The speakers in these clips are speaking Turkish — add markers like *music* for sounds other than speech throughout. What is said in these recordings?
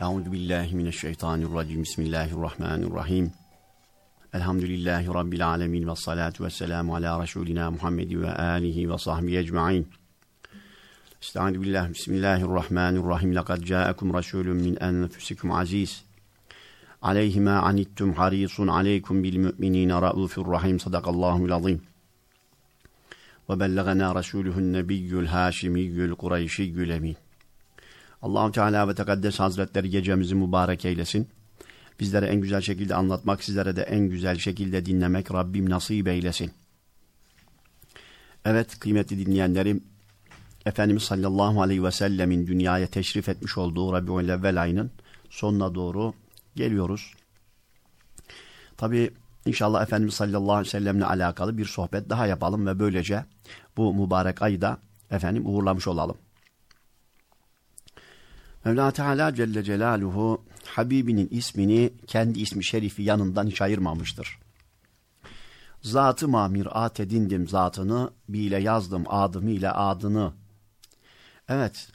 Euzu billahi mineşşeytanirracim. Bismillahirrahmanirrahim. Elhamdülillahi rabbil alamin ve salatu vesselamu ala resulina Muhammed ve alihi ve sahbihi ecmaîn. Estaizu billah. Bismillahirrahmanirrahim. Lekad ca'akum rasulun min enfusikum aziz. Aleyhi ma anittum harisun aleykum bil mu'minina raufur rahim. Sadakallahul azim. Ve bellagana rasuluhun nebiyyul haşimiyyul kureyşiyyül emin. Allahu Teala ve Tekaddes Hazretleri gecemizi mübarek eylesin. Bizlere en güzel şekilde anlatmak, sizlere de en güzel şekilde dinlemek Rabbim nasip eylesin. Evet kıymetli dinleyenlerim, Efendimiz sallallahu aleyhi ve sellemin dünyaya teşrif etmiş olduğu Rabi'ül evvel ayının sonuna doğru geliyoruz. Tabi inşallah Efendimiz sallallahu aleyhi ve sellemle alakalı bir sohbet daha yapalım ve böylece bu mübarek ayı da efendim uğurlamış olalım. Mevla Teala Celle Celaluhu Habibinin ismini kendi ismi şerifi yanından hiç ayırmamıştır. Zatı mamirat edindim zatını, bile yazdım adımı ile adını. Evet,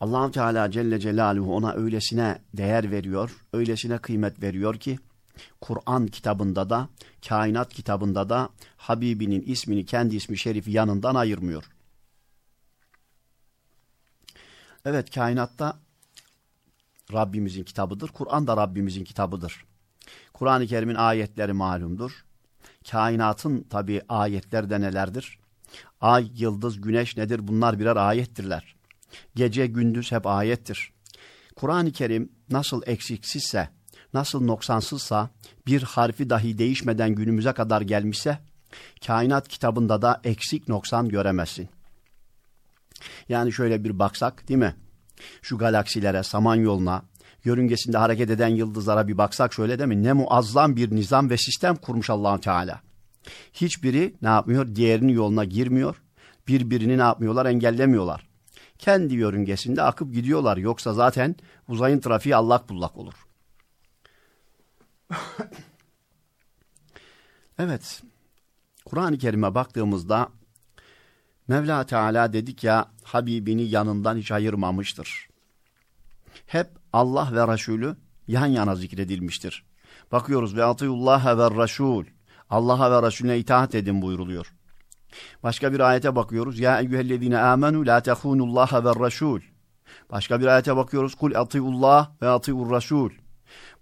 allah Teala Celle Celaluhu ona öylesine değer veriyor, öylesine kıymet veriyor ki, Kur'an kitabında da, kainat kitabında da Habibinin ismini kendi ismi şerifi yanından ayırmıyor. Evet kainatta Rabbimizin kitabıdır. Kur'an da Rabbimizin kitabıdır. Kur'an-ı Kerim'in ayetleri malumdur. Kainatın tabi ayetleri de nelerdir? Ay, yıldız, güneş nedir? Bunlar birer ayettirler. Gece, gündüz hep ayettir. Kur'an-ı Kerim nasıl eksiksizse, nasıl noksansızsa, bir harfi dahi değişmeden günümüze kadar gelmişse, kainat kitabında da eksik noksan göremezsin. Yani şöyle bir baksak değil mi? Şu galaksilere, samanyoluna, yörüngesinde hareket eden yıldızlara bir baksak şöyle değil mi? Ne muazzam bir nizam ve sistem kurmuş allah Teala. Hiçbiri ne yapmıyor? Diğerinin yoluna girmiyor. Birbirini ne yapmıyorlar? Engellemiyorlar. Kendi yörüngesinde akıp gidiyorlar. Yoksa zaten uzayın trafiği allak bullak olur. *laughs* evet. Kur'an-ı Kerim'e baktığımızda Mevla Teala dedik ya Habibini yanından hiç ayırmamıştır. Hep Allah ve Resulü yan yana zikredilmiştir. Bakıyoruz ve atıyullah ve Resul. Allah'a ve Resulüne itaat edin buyuruluyor. Başka bir ayete bakıyoruz. Ya eyyühellezine amenu la tehunullaha ve Resul. Başka bir ayete bakıyoruz. Kul atıyullah ve atiyur Resul.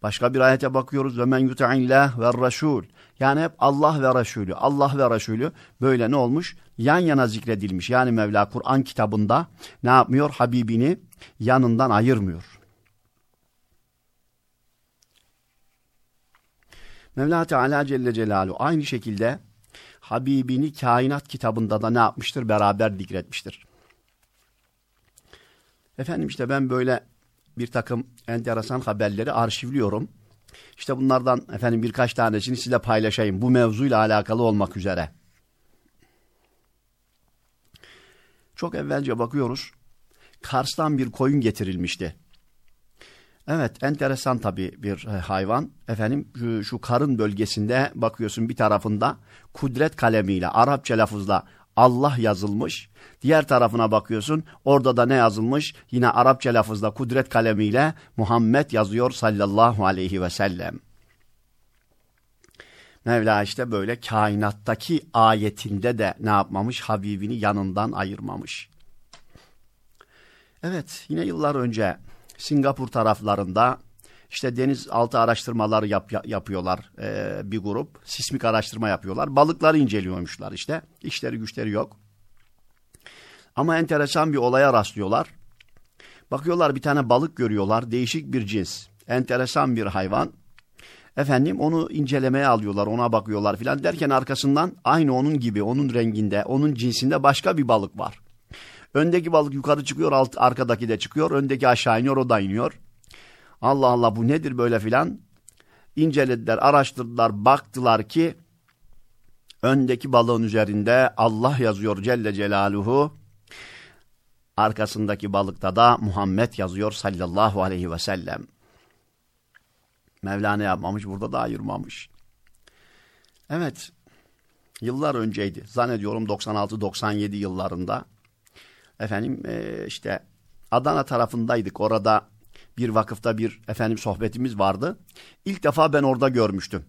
Başka bir ayete bakıyoruz ve men yuta'illah ve Resul. Yani hep Allah ve Resulü, Allah ve Resulü böyle ne olmuş? Yan yana zikredilmiş. Yani Mevla Kur'an kitabında ne yapmıyor? Habibini yanından ayırmıyor. Mevla Teala Celle Celaluhu aynı şekilde Habibini kainat kitabında da ne yapmıştır? Beraber zikretmiştir. Efendim işte ben böyle bir takım enteresan haberleri arşivliyorum. İşte bunlardan efendim birkaç tanesini size paylaşayım. Bu mevzuyla alakalı olmak üzere. Çok evvelce bakıyoruz. Kars'tan bir koyun getirilmişti. Evet enteresan tabii bir e, hayvan. Efendim şu, şu karın bölgesinde bakıyorsun bir tarafında kudret kalemiyle Arapça lafızla Allah yazılmış. Diğer tarafına bakıyorsun orada da ne yazılmış? Yine Arapça lafızla kudret kalemiyle Muhammed yazıyor sallallahu aleyhi ve sellem. Mevla işte böyle kainattaki ayetinde de ne yapmamış? Habibini yanından ayırmamış. Evet yine yıllar önce Singapur taraflarında işte denizaltı araştırmaları yap, yapıyorlar e, bir grup. Sismik araştırma yapıyorlar. Balıkları inceliyormuşlar işte. İşleri güçleri yok. Ama enteresan bir olaya rastlıyorlar. Bakıyorlar bir tane balık görüyorlar. Değişik bir cins. Enteresan bir hayvan. Efendim onu incelemeye alıyorlar, ona bakıyorlar filan derken arkasından aynı onun gibi, onun renginde, onun cinsinde başka bir balık var. Öndeki balık yukarı çıkıyor, alt, arkadaki de çıkıyor. Öndeki aşağı iniyor, o da iniyor. Allah Allah bu nedir böyle filan. İncelediler, araştırdılar, baktılar ki öndeki balığın üzerinde Allah yazıyor Celle Celaluhu. Arkasındaki balıkta da Muhammed yazıyor sallallahu aleyhi ve sellem. Mevlana yapmamış, burada da ayırmamış. Evet, yıllar önceydi. Zannediyorum 96-97 yıllarında. Efendim e, işte Adana tarafındaydık. Orada bir vakıfta bir efendim sohbetimiz vardı. İlk defa ben orada görmüştüm.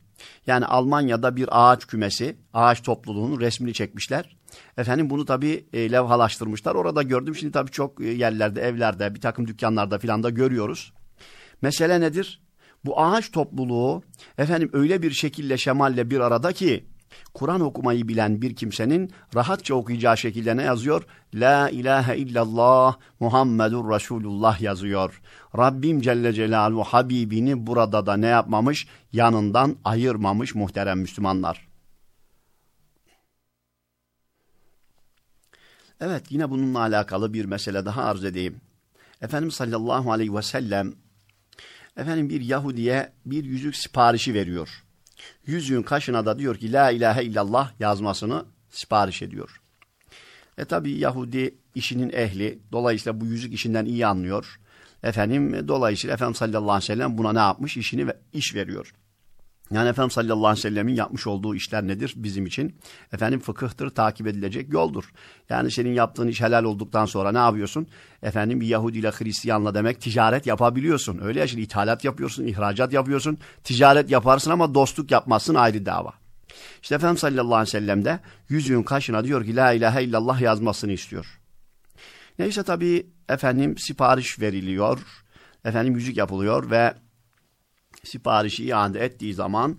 Yani Almanya'da bir ağaç kümesi, ağaç topluluğunun resmini çekmişler. Efendim bunu tabii e, levhalaştırmışlar. Orada gördüm. Şimdi tabii çok e, yerlerde, evlerde, bir takım dükkanlarda filan da görüyoruz. Mesele nedir? Bu ağaç topluluğu efendim öyle bir şekilde şemalle bir arada ki Kur'an okumayı bilen bir kimsenin rahatça okuyacağı şekilde ne yazıyor? La ilahe illallah Muhammedur Resulullah yazıyor. Rabbim Celle Celaluhu Habibini burada da ne yapmamış? Yanından ayırmamış muhterem Müslümanlar. Evet yine bununla alakalı bir mesele daha arz edeyim. Efendimiz sallallahu aleyhi ve sellem efendim bir Yahudi'ye bir yüzük siparişi veriyor. Yüzüğün kaşına da diyor ki la ilahe illallah yazmasını sipariş ediyor. E tabi Yahudi işinin ehli dolayısıyla bu yüzük işinden iyi anlıyor. Efendim dolayısıyla Efendimiz sallallahu aleyhi ve sellem buna ne yapmış? işini ve iş veriyor. Yani Efendimiz sallallahu aleyhi ve sellemin yapmış olduğu işler nedir bizim için? Efendim fıkıhtır, takip edilecek yoldur. Yani senin yaptığın iş helal olduktan sonra ne yapıyorsun? Efendim bir Yahudi ile Hristiyanla demek ticaret yapabiliyorsun. Öyle ya şimdi ithalat yapıyorsun, ihracat yapıyorsun. Ticaret yaparsın ama dostluk yapmazsın ayrı dava. İşte Efendimiz sallallahu aleyhi ve sellem de yüzüğün kaşına diyor ki la ilahe illallah yazmasını istiyor. Neyse tabii efendim sipariş veriliyor. Efendim yüzük yapılıyor ve siparişi iade ettiği zaman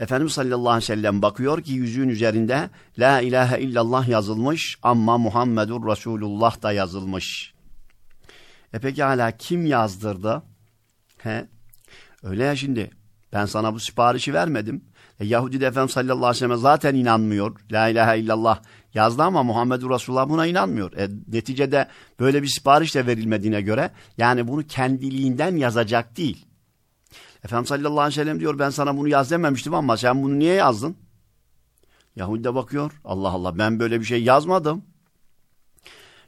Efendimiz sallallahu aleyhi ve sellem bakıyor ki yüzüğün üzerinde La ilahe illallah yazılmış ama Muhammedur Resulullah da yazılmış. E peki hala kim yazdırdı? He? Öyle ya şimdi ben sana bu siparişi vermedim. E, Yahudi de Efendimiz sallallahu aleyhi ve sellem zaten inanmıyor. La ilahe illallah yazdı ama Muhammedur Resulullah buna inanmıyor. E, neticede böyle bir sipariş de verilmediğine göre yani bunu kendiliğinden yazacak değil. Efendimiz sallallahu aleyhi ve sellem diyor ben sana bunu yaz dememiştim ama sen bunu niye yazdın? Yahudi de bakıyor. Allah Allah ben böyle bir şey yazmadım.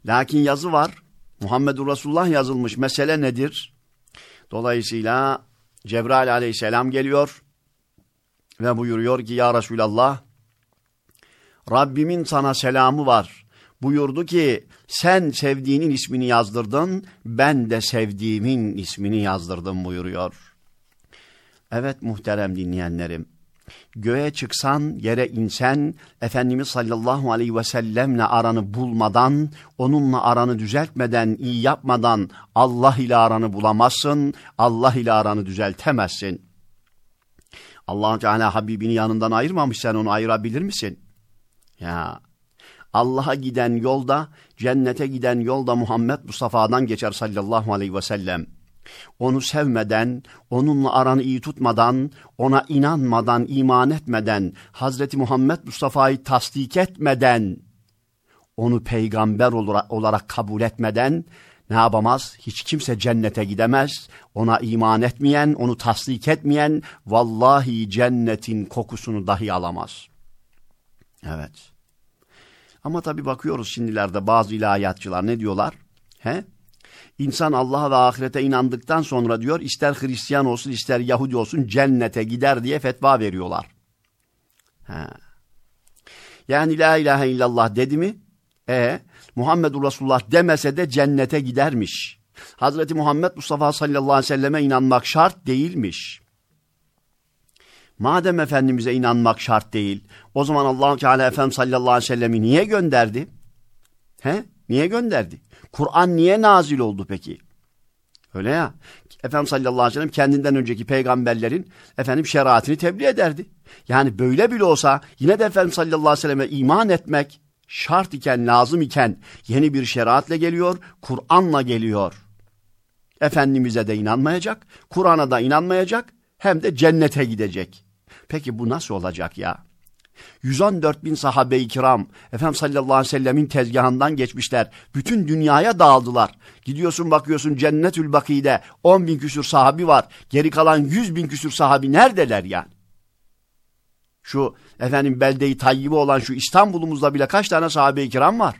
Lakin yazı var. Muhammedur Resulullah yazılmış. Mesele nedir? Dolayısıyla Cebrail aleyhisselam geliyor ve buyuruyor ki ya Resulallah Rabbimin sana selamı var. Buyurdu ki sen sevdiğinin ismini yazdırdın ben de sevdiğimin ismini yazdırdım buyuruyor. Evet muhterem dinleyenlerim. Göğe çıksan, yere insen, Efendimiz sallallahu aleyhi ve sellemle aranı bulmadan, onunla aranı düzeltmeden, iyi yapmadan Allah ile aranı bulamazsın, Allah ile aranı düzeltemezsin. allah Teala Habibini yanından ayırmamış, sen onu ayırabilir misin? Ya Allah'a giden yolda, cennete giden yolda Muhammed Mustafa'dan geçer sallallahu aleyhi ve sellem. Onu sevmeden, onunla aranı iyi tutmadan, ona inanmadan, iman etmeden, Hazreti Muhammed Mustafa'yı tasdik etmeden, onu peygamber olarak kabul etmeden ne yapamaz? Hiç kimse cennete gidemez. Ona iman etmeyen, onu tasdik etmeyen vallahi cennetin kokusunu dahi alamaz. Evet. Ama tabi bakıyoruz şimdilerde bazı ilahiyatçılar ne diyorlar? He? İnsan Allah'a ve ahirete inandıktan sonra diyor ister Hristiyan olsun ister Yahudi olsun cennete gider diye fetva veriyorlar. Ha. Yani la ilahe illallah dedi mi? E Muhammedur Resulullah demese de cennete gidermiş. Hazreti Muhammed Mustafa sallallahu aleyhi ve selleme inanmak şart değilmiş. Madem Efendimiz'e inanmak şart değil, o zaman allah Teala Efendimiz sallallahu aleyhi ve sellemi niye gönderdi? He? Niye gönderdi? Kur'an niye nazil oldu peki? Öyle ya. Efendimiz sallallahu aleyhi ve sellem kendinden önceki peygamberlerin efendim şeriatini tebliğ ederdi. Yani böyle bile olsa yine de Efendimiz sallallahu aleyhi ve selleme iman etmek şart iken, lazım iken yeni bir şeriatla geliyor, Kur'an'la geliyor. Efendimiz'e de inanmayacak, Kur'an'a da inanmayacak, hem de cennete gidecek. Peki bu nasıl olacak ya? 114 bin sahabe-i kiram Efendimiz sallallahu aleyhi ve sellemin tezgahından geçmişler. Bütün dünyaya dağıldılar. Gidiyorsun bakıyorsun cennetül bakide 10 bin küsür sahabi var. Geri kalan 100 bin küsür sahabi neredeler yani? Şu efendim beldeyi tayyibi olan şu İstanbul'umuzda bile kaç tane sahabe-i kiram var?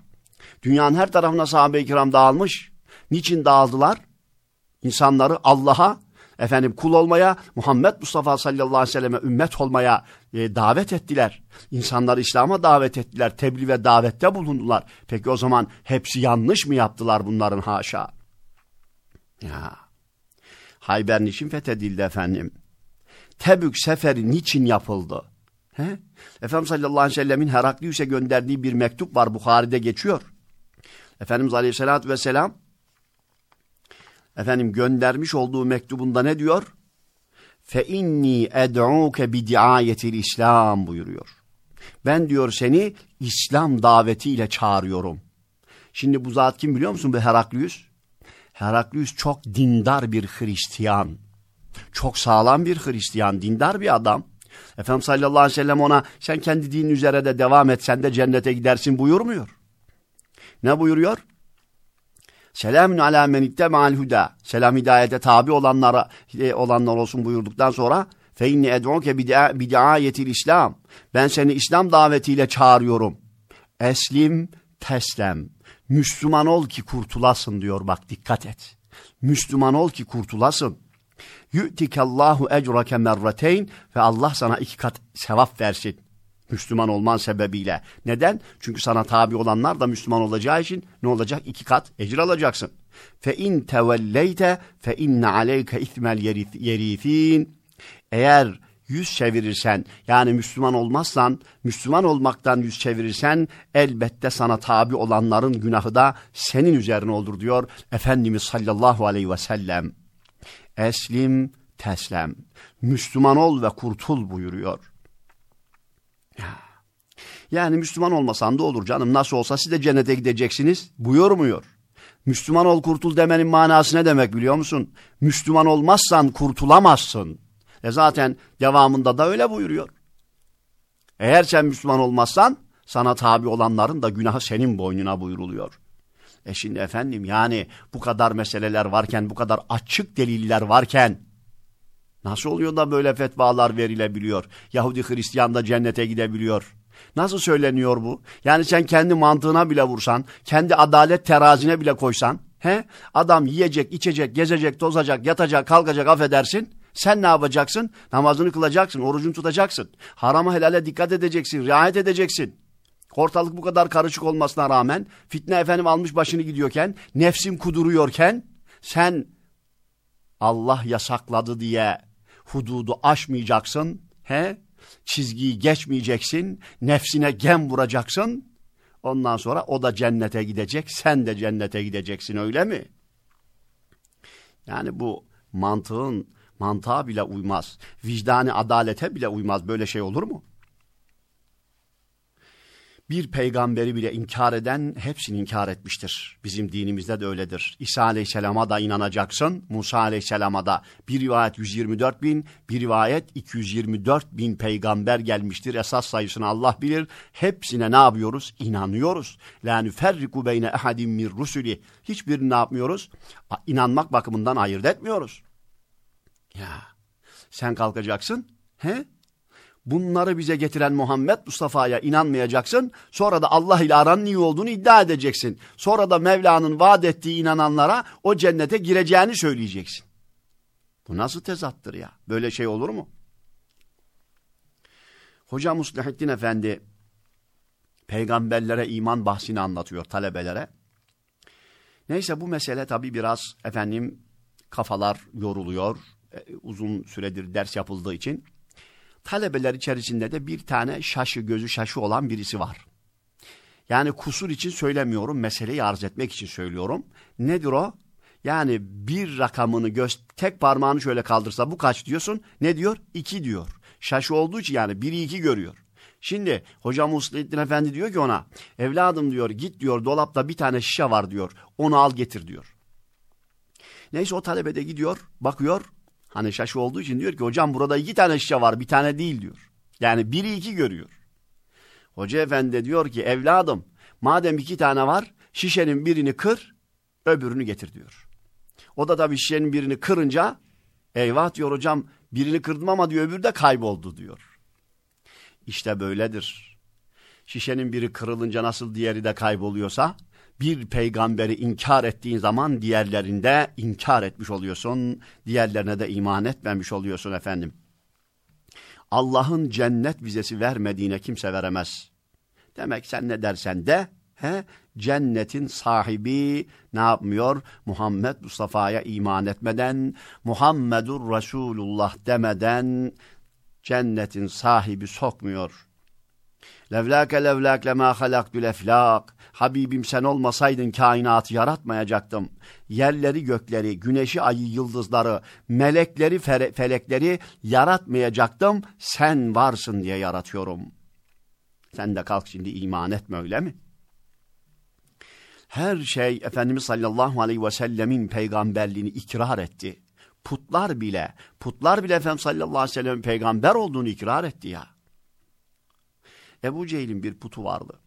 Dünyanın her tarafına sahabe-i kiram dağılmış. Niçin dağıldılar? İnsanları Allah'a efendim kul olmaya, Muhammed Mustafa sallallahu aleyhi ve selleme ümmet olmaya e, davet ettiler. İnsanları İslam'a davet ettiler. Tebliğ ve davette bulundular. Peki o zaman hepsi yanlış mı yaptılar bunların haşa? Ya. Hayber niçin fethedildi efendim? Tebük seferi niçin yapıldı? He? Efendimiz sallallahu aleyhi ve sellemin Heraklius'e gönderdiği bir mektup var. Bukhari'de geçiyor. Efendimiz aleyhissalatü vesselam efendim göndermiş olduğu mektubunda ne diyor? Fe inni ed'uke bi diayetil İslam buyuruyor. Ben diyor seni İslam davetiyle çağırıyorum. Şimdi bu zat kim biliyor musun bu Heraklius? Heraklius çok dindar bir Hristiyan. Çok sağlam bir Hristiyan, dindar bir adam. Efendimiz sallallahu aleyhi ve sellem ona sen kendi dinin üzere de devam et sen de cennete gidersin buyurmuyor. Ne buyuruyor? Selamun ala men itteme'al huda. Selam hidayete tabi olanlara e, olanlar olsun buyurduktan sonra fe inni ed'uke bid'ayetil İslam. Ben seni İslam davetiyle çağırıyorum. Eslim teslem. Müslüman ol ki kurtulasın diyor bak dikkat et. Müslüman ol ki kurtulasın. Yu'tikallahu ecrake merrateyn ve Allah sana iki kat sevap versin. Müslüman olman sebebiyle. Neden? Çünkü sana tabi olanlar da Müslüman olacağı için ne olacak? İki kat ecir alacaksın. Fe in tevelleyte fe inne aleyke ismel yerifin. Eğer yüz çevirirsen yani Müslüman olmazsan, Müslüman olmaktan yüz çevirirsen elbette sana tabi olanların günahı da senin üzerine olur diyor Efendimiz sallallahu aleyhi ve sellem. Eslim teslem. Müslüman ol ve kurtul buyuruyor. Yani Müslüman olmasan da olur canım. Nasıl olsa siz de cennete gideceksiniz. Buyurmuyor. Müslüman ol kurtul demenin manası ne demek biliyor musun? Müslüman olmazsan kurtulamazsın. E zaten devamında da öyle buyuruyor. Eğer sen Müslüman olmazsan sana tabi olanların da günahı senin boynuna buyuruluyor. E şimdi efendim yani bu kadar meseleler varken, bu kadar açık deliller varken nasıl oluyor da böyle fetvalar verilebiliyor? Yahudi Hristiyan da cennete gidebiliyor. Nasıl söyleniyor bu? Yani sen kendi mantığına bile vursan, kendi adalet terazine bile koysan, he? Adam yiyecek, içecek, gezecek, tozacak, yatacak, kalkacak affedersin. Sen ne yapacaksın? Namazını kılacaksın, orucunu tutacaksın. Harama helale dikkat edeceksin, riayet edeceksin. Ortalık bu kadar karışık olmasına rağmen, fitne efendim almış başını gidiyorken, nefsin kuduruyorken, sen Allah yasakladı diye hududu aşmayacaksın, he? Çizgiyi geçmeyeceksin, nefsine gem vuracaksın. Ondan sonra o da cennete gidecek, sen de cennete gideceksin öyle mi? Yani bu mantığın mantığa bile uymaz. Vicdani adalete bile uymaz. Böyle şey olur mu? Bir peygamberi bile inkar eden hepsini inkar etmiştir. Bizim dinimizde de öyledir. İsa aleyhisselama da inanacaksın. Musa aleyhisselama da bir rivayet 124 bin, bir rivayet 224 bin peygamber gelmiştir. Esas sayısını Allah bilir. Hepsine ne yapıyoruz? İnanıyoruz. La nüferriku beyne ehadim mir rusuli. Hiçbirini ne yapmıyoruz? İnanmak bakımından ayırt etmiyoruz. Ya sen kalkacaksın. He? Bunları bize getiren Muhammed Mustafa'ya inanmayacaksın. Sonra da Allah ile aranın iyi olduğunu iddia edeceksin. Sonra da Mevla'nın vaat ettiği inananlara o cennete gireceğini söyleyeceksin. Bu nasıl tezattır ya? Böyle şey olur mu? Hoca Muslihettin Efendi peygamberlere iman bahsini anlatıyor talebelere. Neyse bu mesele tabii biraz efendim kafalar yoruluyor. E, uzun süredir ders yapıldığı için talebeler içerisinde de bir tane şaşı gözü şaşı olan birisi var. Yani kusur için söylemiyorum, meseleyi arz etmek için söylüyorum. Nedir o? Yani bir rakamını göz, tek parmağını şöyle kaldırsa bu kaç diyorsun? Ne diyor? İki diyor. Şaşı olduğu için yani biri iki görüyor. Şimdi hocam Muslihattin Efendi diyor ki ona evladım diyor git diyor dolapta bir tane şişe var diyor onu al getir diyor. Neyse o talebe de gidiyor bakıyor Hani şaşı olduğu için diyor ki hocam burada iki tane şişe var bir tane değil diyor. Yani biri iki görüyor. Hoca efendi diyor ki evladım madem iki tane var şişenin birini kır öbürünü getir diyor. O da tabii şişenin birini kırınca eyvah diyor hocam birini kırdım ama diyor öbürü de kayboldu diyor. İşte böyledir. Şişenin biri kırılınca nasıl diğeri de kayboluyorsa bir peygamberi inkar ettiğin zaman diğerlerinde inkar etmiş oluyorsun. Diğerlerine de iman etmemiş oluyorsun efendim. Allah'ın cennet vizesi vermediğine kimse veremez. Demek sen ne dersen de He? Cennetin sahibi ne yapmıyor? Muhammed Mustafa'ya iman etmeden, Muhammedur Resulullah demeden cennetin sahibi sokmuyor. Levlâke levlâk lemâ halaktül eflâk. Habibim sen olmasaydın kainatı yaratmayacaktım. Yerleri gökleri, güneşi ayı yıldızları, melekleri felekleri yaratmayacaktım. Sen varsın diye yaratıyorum. Sen de kalk şimdi iman etme öyle mi? Her şey Efendimiz sallallahu aleyhi ve sellemin peygamberliğini ikrar etti. Putlar bile, putlar bile Efendimiz sallallahu aleyhi ve sellem'in peygamber olduğunu ikrar etti ya. Ebu Cehil'in bir putu vardı.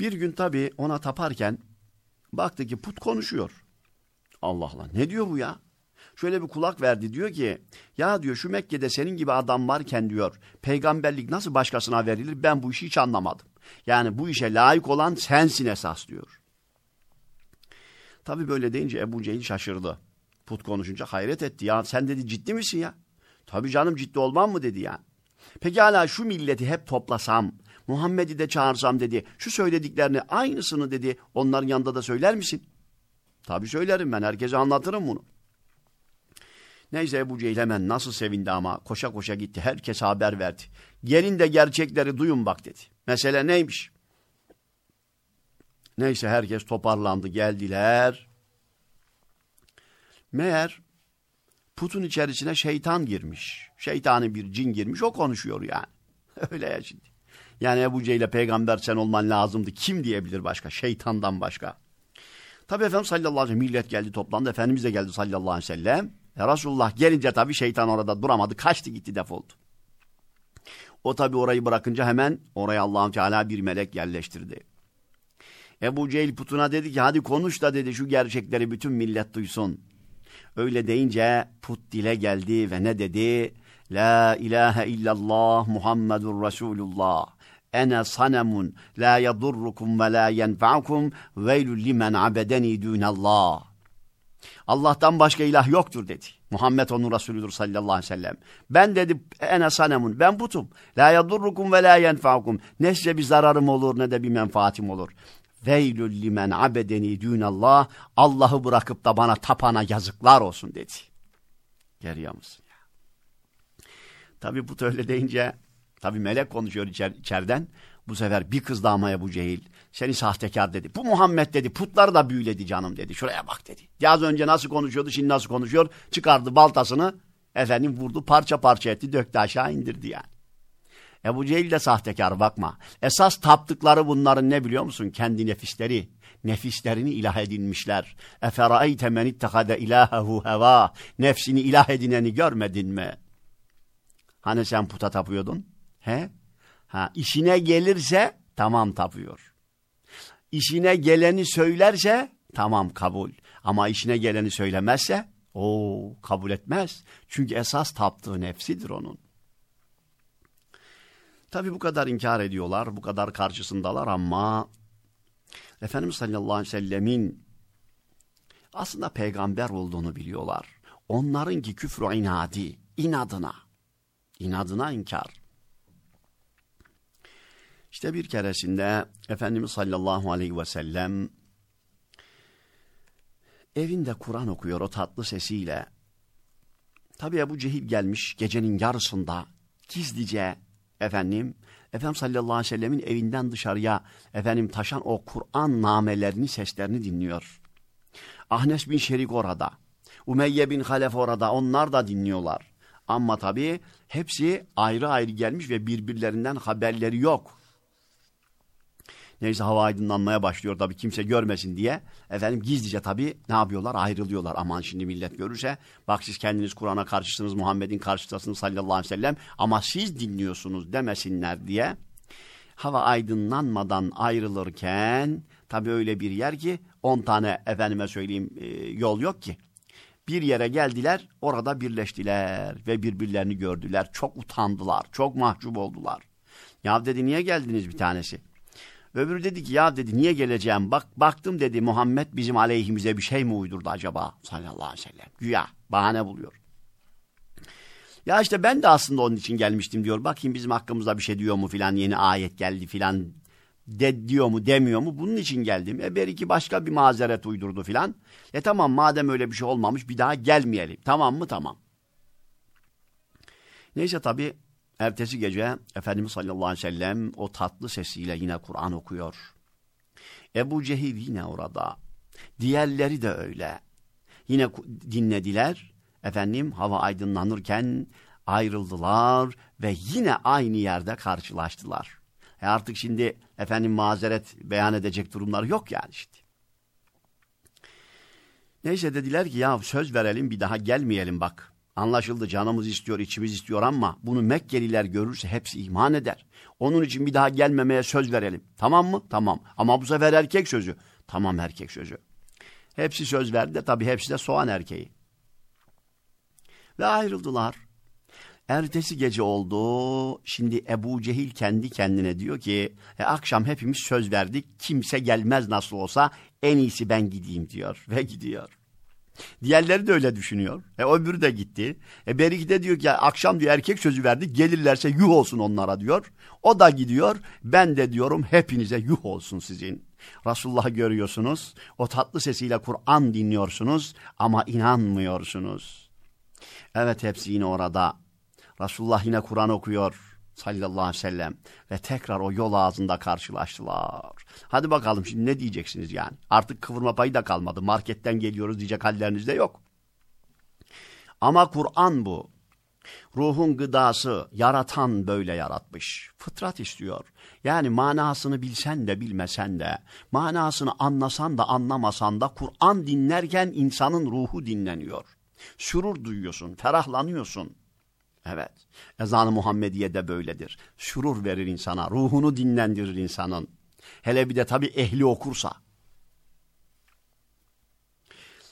Bir gün tabii ona taparken baktı ki put konuşuyor. Allah Allah ne diyor bu ya? Şöyle bir kulak verdi diyor ki ya diyor şu Mekke'de senin gibi adam varken diyor peygamberlik nasıl başkasına verilir ben bu işi hiç anlamadım. Yani bu işe layık olan sensin esas diyor. Tabii böyle deyince Ebu Cehil şaşırdı. Put konuşunca hayret etti. Ya sen dedi ciddi misin ya? Tabii canım ciddi olmam mı dedi ya. Peki hala şu milleti hep toplasam, Muhammed'i de çağırsam dedi. Şu söylediklerini aynısını dedi. Onların yanında da söyler misin? Tabii söylerim ben. Herkese anlatırım bunu. Neyse Ebu Cehil hemen nasıl sevindi ama koşa koşa gitti. Herkes haber verdi. Gelin de gerçekleri duyun bak dedi. Mesele neymiş? Neyse herkes toparlandı geldiler. Meğer putun içerisine şeytan girmiş. Şeytanı bir cin girmiş o konuşuyor yani. *laughs* Öyle ya şimdi. Yani Ebu Cehil'e peygamber sen olman lazımdı. Kim diyebilir başka? Şeytandan başka. Tabi Efendimiz sallallahu aleyhi ve sellem millet geldi toplandı. Efendimiz de geldi sallallahu aleyhi ve sellem. E Resulullah gelince tabi şeytan orada duramadı. Kaçtı gitti defoldu. O tabi orayı bırakınca hemen oraya Allah'ın Teala bir melek yerleştirdi. Ebu Cehil putuna dedi ki hadi konuş da dedi şu gerçekleri bütün millet duysun. Öyle deyince put dile geldi ve ne dedi? La ilahe illallah Muhammedur Resulullah. Ene sanemun la yadurrukum ve la yenfa'ukum veylül limen abedeni dunallah. Allah'tan başka ilah yoktur dedi. Muhammed onun Resulüdür sallallahu aleyhi ve sellem. Ben dedi ene sanemun ben putum. La yadurrukum ve la yenfa'ukum. Ne size bir zararım olur ne de bir menfaatim olur. Veylül limen abedeni dunallah. Allah'ı bırakıp da bana tapana yazıklar olsun dedi. Görüyor musun? Ya? Tabi put öyle deyince tabi melek konuşuyor içer, içeriden. Bu sefer bir kız damaya bu Cehil. Seni sahtekar dedi. Bu Muhammed dedi. Putları da büyüledi canım dedi. Şuraya bak dedi. Az önce nasıl konuşuyordu şimdi nasıl konuşuyor. Çıkardı baltasını. Efendim vurdu parça parça etti. Döktü aşağı indirdi yani. Ebu Cehil de sahtekar bakma. Esas taptıkları bunların ne biliyor musun? Kendi nefisleri. Nefislerini ilah edinmişler. Eferayte men ittehade ilahehu heva. Nefsini ilah edineni görmedin mi? Hani sen puta tapıyordun? He? Ha, işine gelirse tamam tapıyor. İşine geleni söylerse tamam kabul. Ama işine geleni söylemezse o kabul etmez. Çünkü esas taptığı nefsidir onun. Tabi bu kadar inkar ediyorlar, bu kadar karşısındalar ama Efendimiz sallallahu aleyhi ve sellemin aslında peygamber olduğunu biliyorlar. Onlarınki küfrü inadi, inadına, inadına inkar. İşte bir keresinde Efendimiz sallallahu aleyhi ve sellem evinde Kur'an okuyor o tatlı sesiyle. Tabi Ebu Cehil gelmiş gecenin yarısında gizlice efendim Efendimiz sallallahu aleyhi ve sellemin evinden dışarıya efendim taşan o Kur'an namelerini seslerini dinliyor. Ahnes bin Şerik orada. Umeyye bin Halef orada onlar da dinliyorlar. Ama tabi hepsi ayrı ayrı gelmiş ve birbirlerinden haberleri yok. Neyse hava aydınlanmaya başlıyor tabii kimse görmesin diye. Efendim gizlice tabii ne yapıyorlar? Ayrılıyorlar. Aman şimdi millet görürse bak siz kendiniz Kur'an'a karşısınız, Muhammed'in karşısındasınız sallallahu aleyhi ve sellem ama siz dinliyorsunuz demesinler diye. Hava aydınlanmadan ayrılırken tabii öyle bir yer ki 10 tane efendime söyleyeyim e, yol yok ki. Bir yere geldiler, orada birleştiler ve birbirlerini gördüler. Çok utandılar, çok mahcup oldular. Ya dedi niye geldiniz bir tanesi? Öbürü dedi ki ya dedi niye geleceğim? Bak baktım dedi Muhammed bizim aleyhimize bir şey mi uydurdu acaba? Sallallahu aleyhi ve sellem. Güya bahane buluyor. Ya işte ben de aslında onun için gelmiştim diyor. Bakayım bizim hakkımızda bir şey diyor mu filan yeni ayet geldi filan de, diyor mu demiyor mu bunun için geldim. E belki başka bir mazeret uydurdu filan. E tamam madem öyle bir şey olmamış bir daha gelmeyelim. Tamam mı? Tamam. Neyse tabi ertesi gece Efendimiz sallallahu aleyhi ve sellem o tatlı sesiyle yine Kur'an okuyor. Ebu Cehil yine orada. Diğerleri de öyle. Yine dinlediler. Efendim hava aydınlanırken ayrıldılar ve yine aynı yerde karşılaştılar. E artık şimdi efendim mazeret beyan edecek durumlar yok yani işte. Neyse dediler ki ya söz verelim bir daha gelmeyelim bak. Anlaşıldı canımız istiyor, içimiz istiyor ama bunu Mekkeliler görürse hepsi iman eder. Onun için bir daha gelmemeye söz verelim. Tamam mı? Tamam. Ama bu sefer erkek sözü. Tamam erkek sözü. Hepsi söz verdi de tabii hepsi de soğan erkeği. Ve ayrıldılar. Ertesi gece oldu. Şimdi Ebu Cehil kendi kendine diyor ki e, akşam hepimiz söz verdik. Kimse gelmez nasıl olsa en iyisi ben gideyim diyor. Ve gidiyor. Diğerleri de öyle düşünüyor. E öbürü de gitti. E Beriki de diyor ki akşam diyor erkek sözü verdik. Gelirlerse yuh olsun onlara diyor. O da gidiyor. Ben de diyorum hepinize yuh olsun sizin. Resulullah'ı görüyorsunuz. O tatlı sesiyle Kur'an dinliyorsunuz ama inanmıyorsunuz. Evet hepsi yine orada. Resulullah yine Kur'an okuyor sallallahu aleyhi ve sellem ve tekrar o yol ağzında karşılaştılar. Hadi bakalım şimdi ne diyeceksiniz yani? Artık kıvırma payı da kalmadı. Marketten geliyoruz diyecek halleriniz de yok. Ama Kur'an bu. Ruhun gıdası yaratan böyle yaratmış. Fıtrat istiyor. Yani manasını bilsen de bilmesen de, manasını anlasan da anlamasan da Kur'an dinlerken insanın ruhu dinleniyor. Sürur duyuyorsun, ferahlanıyorsun. Evet. Ezan-ı Muhammediye de böyledir. Şurur verir insana, ruhunu dinlendirir insanın. Hele bir de tabii ehli okursa.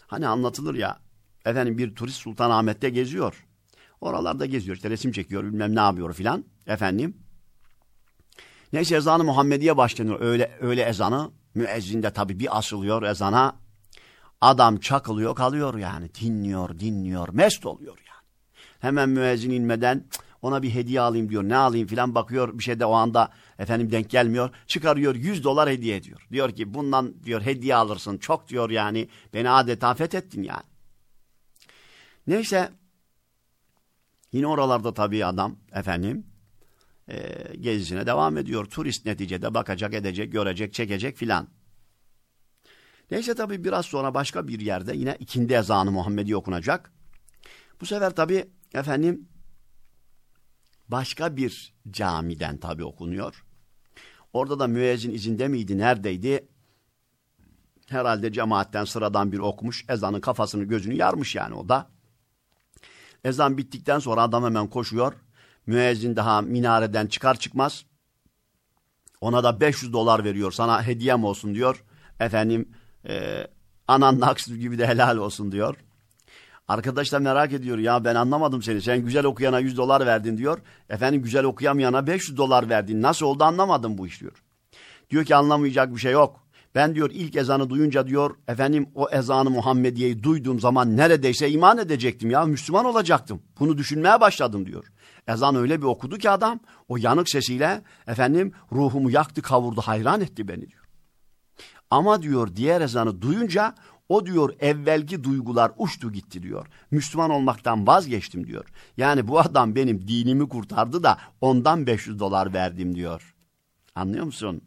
Hani anlatılır ya, efendim bir turist Sultanahmet'te geziyor. Oralarda geziyor, işte resim çekiyor, bilmem ne yapıyor filan. Efendim. Neyse ezanı Muhammediye başlanıyor. Öyle, öyle ezanı. Müezzin de tabii bir asılıyor ezana. Adam çakılıyor kalıyor yani. Dinliyor, dinliyor, mest oluyor yani. Hemen müezzin inmeden ona bir hediye alayım diyor. Ne alayım filan bakıyor bir şey de o anda efendim denk gelmiyor. Çıkarıyor 100 dolar hediye ediyor. Diyor ki bundan diyor hediye alırsın. Çok diyor yani beni adeta fethettin yani. Neyse yine oralarda tabii adam efendim e, gezisine devam ediyor. Turist neticede bakacak edecek görecek çekecek filan. Neyse tabii biraz sonra başka bir yerde yine ikindi ezanı Muhammedi okunacak. Bu sefer tabii efendim başka bir camiden tabi okunuyor. Orada da müezzin izinde miydi, neredeydi? Herhalde cemaatten sıradan bir okumuş, ezanın kafasını gözünü yarmış yani o da. Ezan bittikten sonra adam hemen koşuyor. Müezzin daha minareden çıkar çıkmaz. Ona da 500 dolar veriyor, sana hediyem olsun diyor. Efendim, e, anan naks gibi de helal olsun diyor. Arkadaş da merak ediyor ya ben anlamadım seni. Sen güzel okuyana 100 dolar verdin diyor. Efendim güzel okuyamayana 500 dolar verdin. Nasıl oldu anlamadım bu iş diyor. Diyor ki anlamayacak bir şey yok. Ben diyor ilk ezanı duyunca diyor efendim o ezanı Muhammediye'yi duyduğum zaman neredeyse iman edecektim ya Müslüman olacaktım. Bunu düşünmeye başladım diyor. Ezan öyle bir okudu ki adam o yanık sesiyle efendim ruhumu yaktı kavurdu hayran etti beni diyor. Ama diyor diğer ezanı duyunca o diyor evvelki duygular uçtu gitti diyor. Müslüman olmaktan vazgeçtim diyor. Yani bu adam benim dinimi kurtardı da ondan 500 dolar verdim diyor. Anlıyor musun?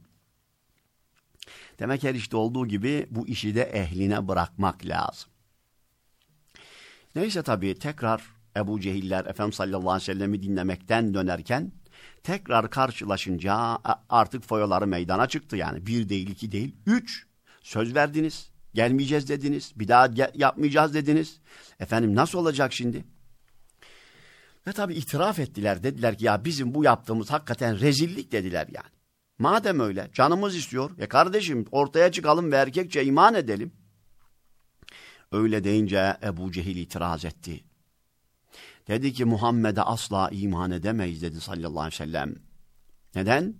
Demek her işte olduğu gibi bu işi de ehline bırakmak lazım. Neyse tabii tekrar Ebu Cehiller Efendimiz sallallahu aleyhi ve sellem'i dinlemekten dönerken tekrar karşılaşınca artık foyaları meydana çıktı yani. Bir değil iki değil üç söz verdiniz. Gelmeyeceğiz dediniz. Bir daha yapmayacağız dediniz. Efendim nasıl olacak şimdi? Ve tabii itiraf ettiler. Dediler ki ya bizim bu yaptığımız hakikaten rezillik dediler yani. Madem öyle canımız istiyor. E kardeşim ortaya çıkalım ve erkekçe iman edelim. Öyle deyince Ebu Cehil itiraz etti. Dedi ki Muhammed'e asla iman edemeyiz dedi sallallahu aleyhi ve sellem. Neden?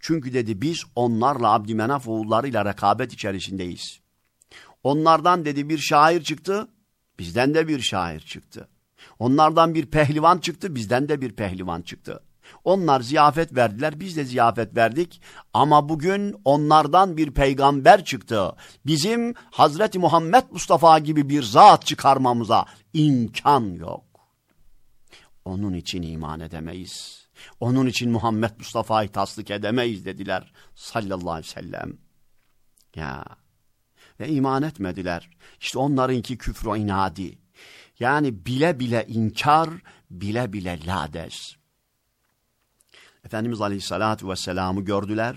Çünkü dedi biz onlarla Abdümenaf oğullarıyla rekabet içerisindeyiz. Onlardan dedi bir şair çıktı, bizden de bir şair çıktı. Onlardan bir pehlivan çıktı, bizden de bir pehlivan çıktı. Onlar ziyafet verdiler, biz de ziyafet verdik. Ama bugün onlardan bir peygamber çıktı. Bizim Hazreti Muhammed Mustafa gibi bir zat çıkarmamıza imkan yok. Onun için iman edemeyiz. Onun için Muhammed Mustafa'yı tasdik edemeyiz dediler sallallahu aleyhi ve sellem. Ya ve iman etmediler. İşte onlarınki küfrü inadi. Yani bile bile inkar, bile bile lades. Efendimiz Aleyhisselatü Vesselam'ı gördüler.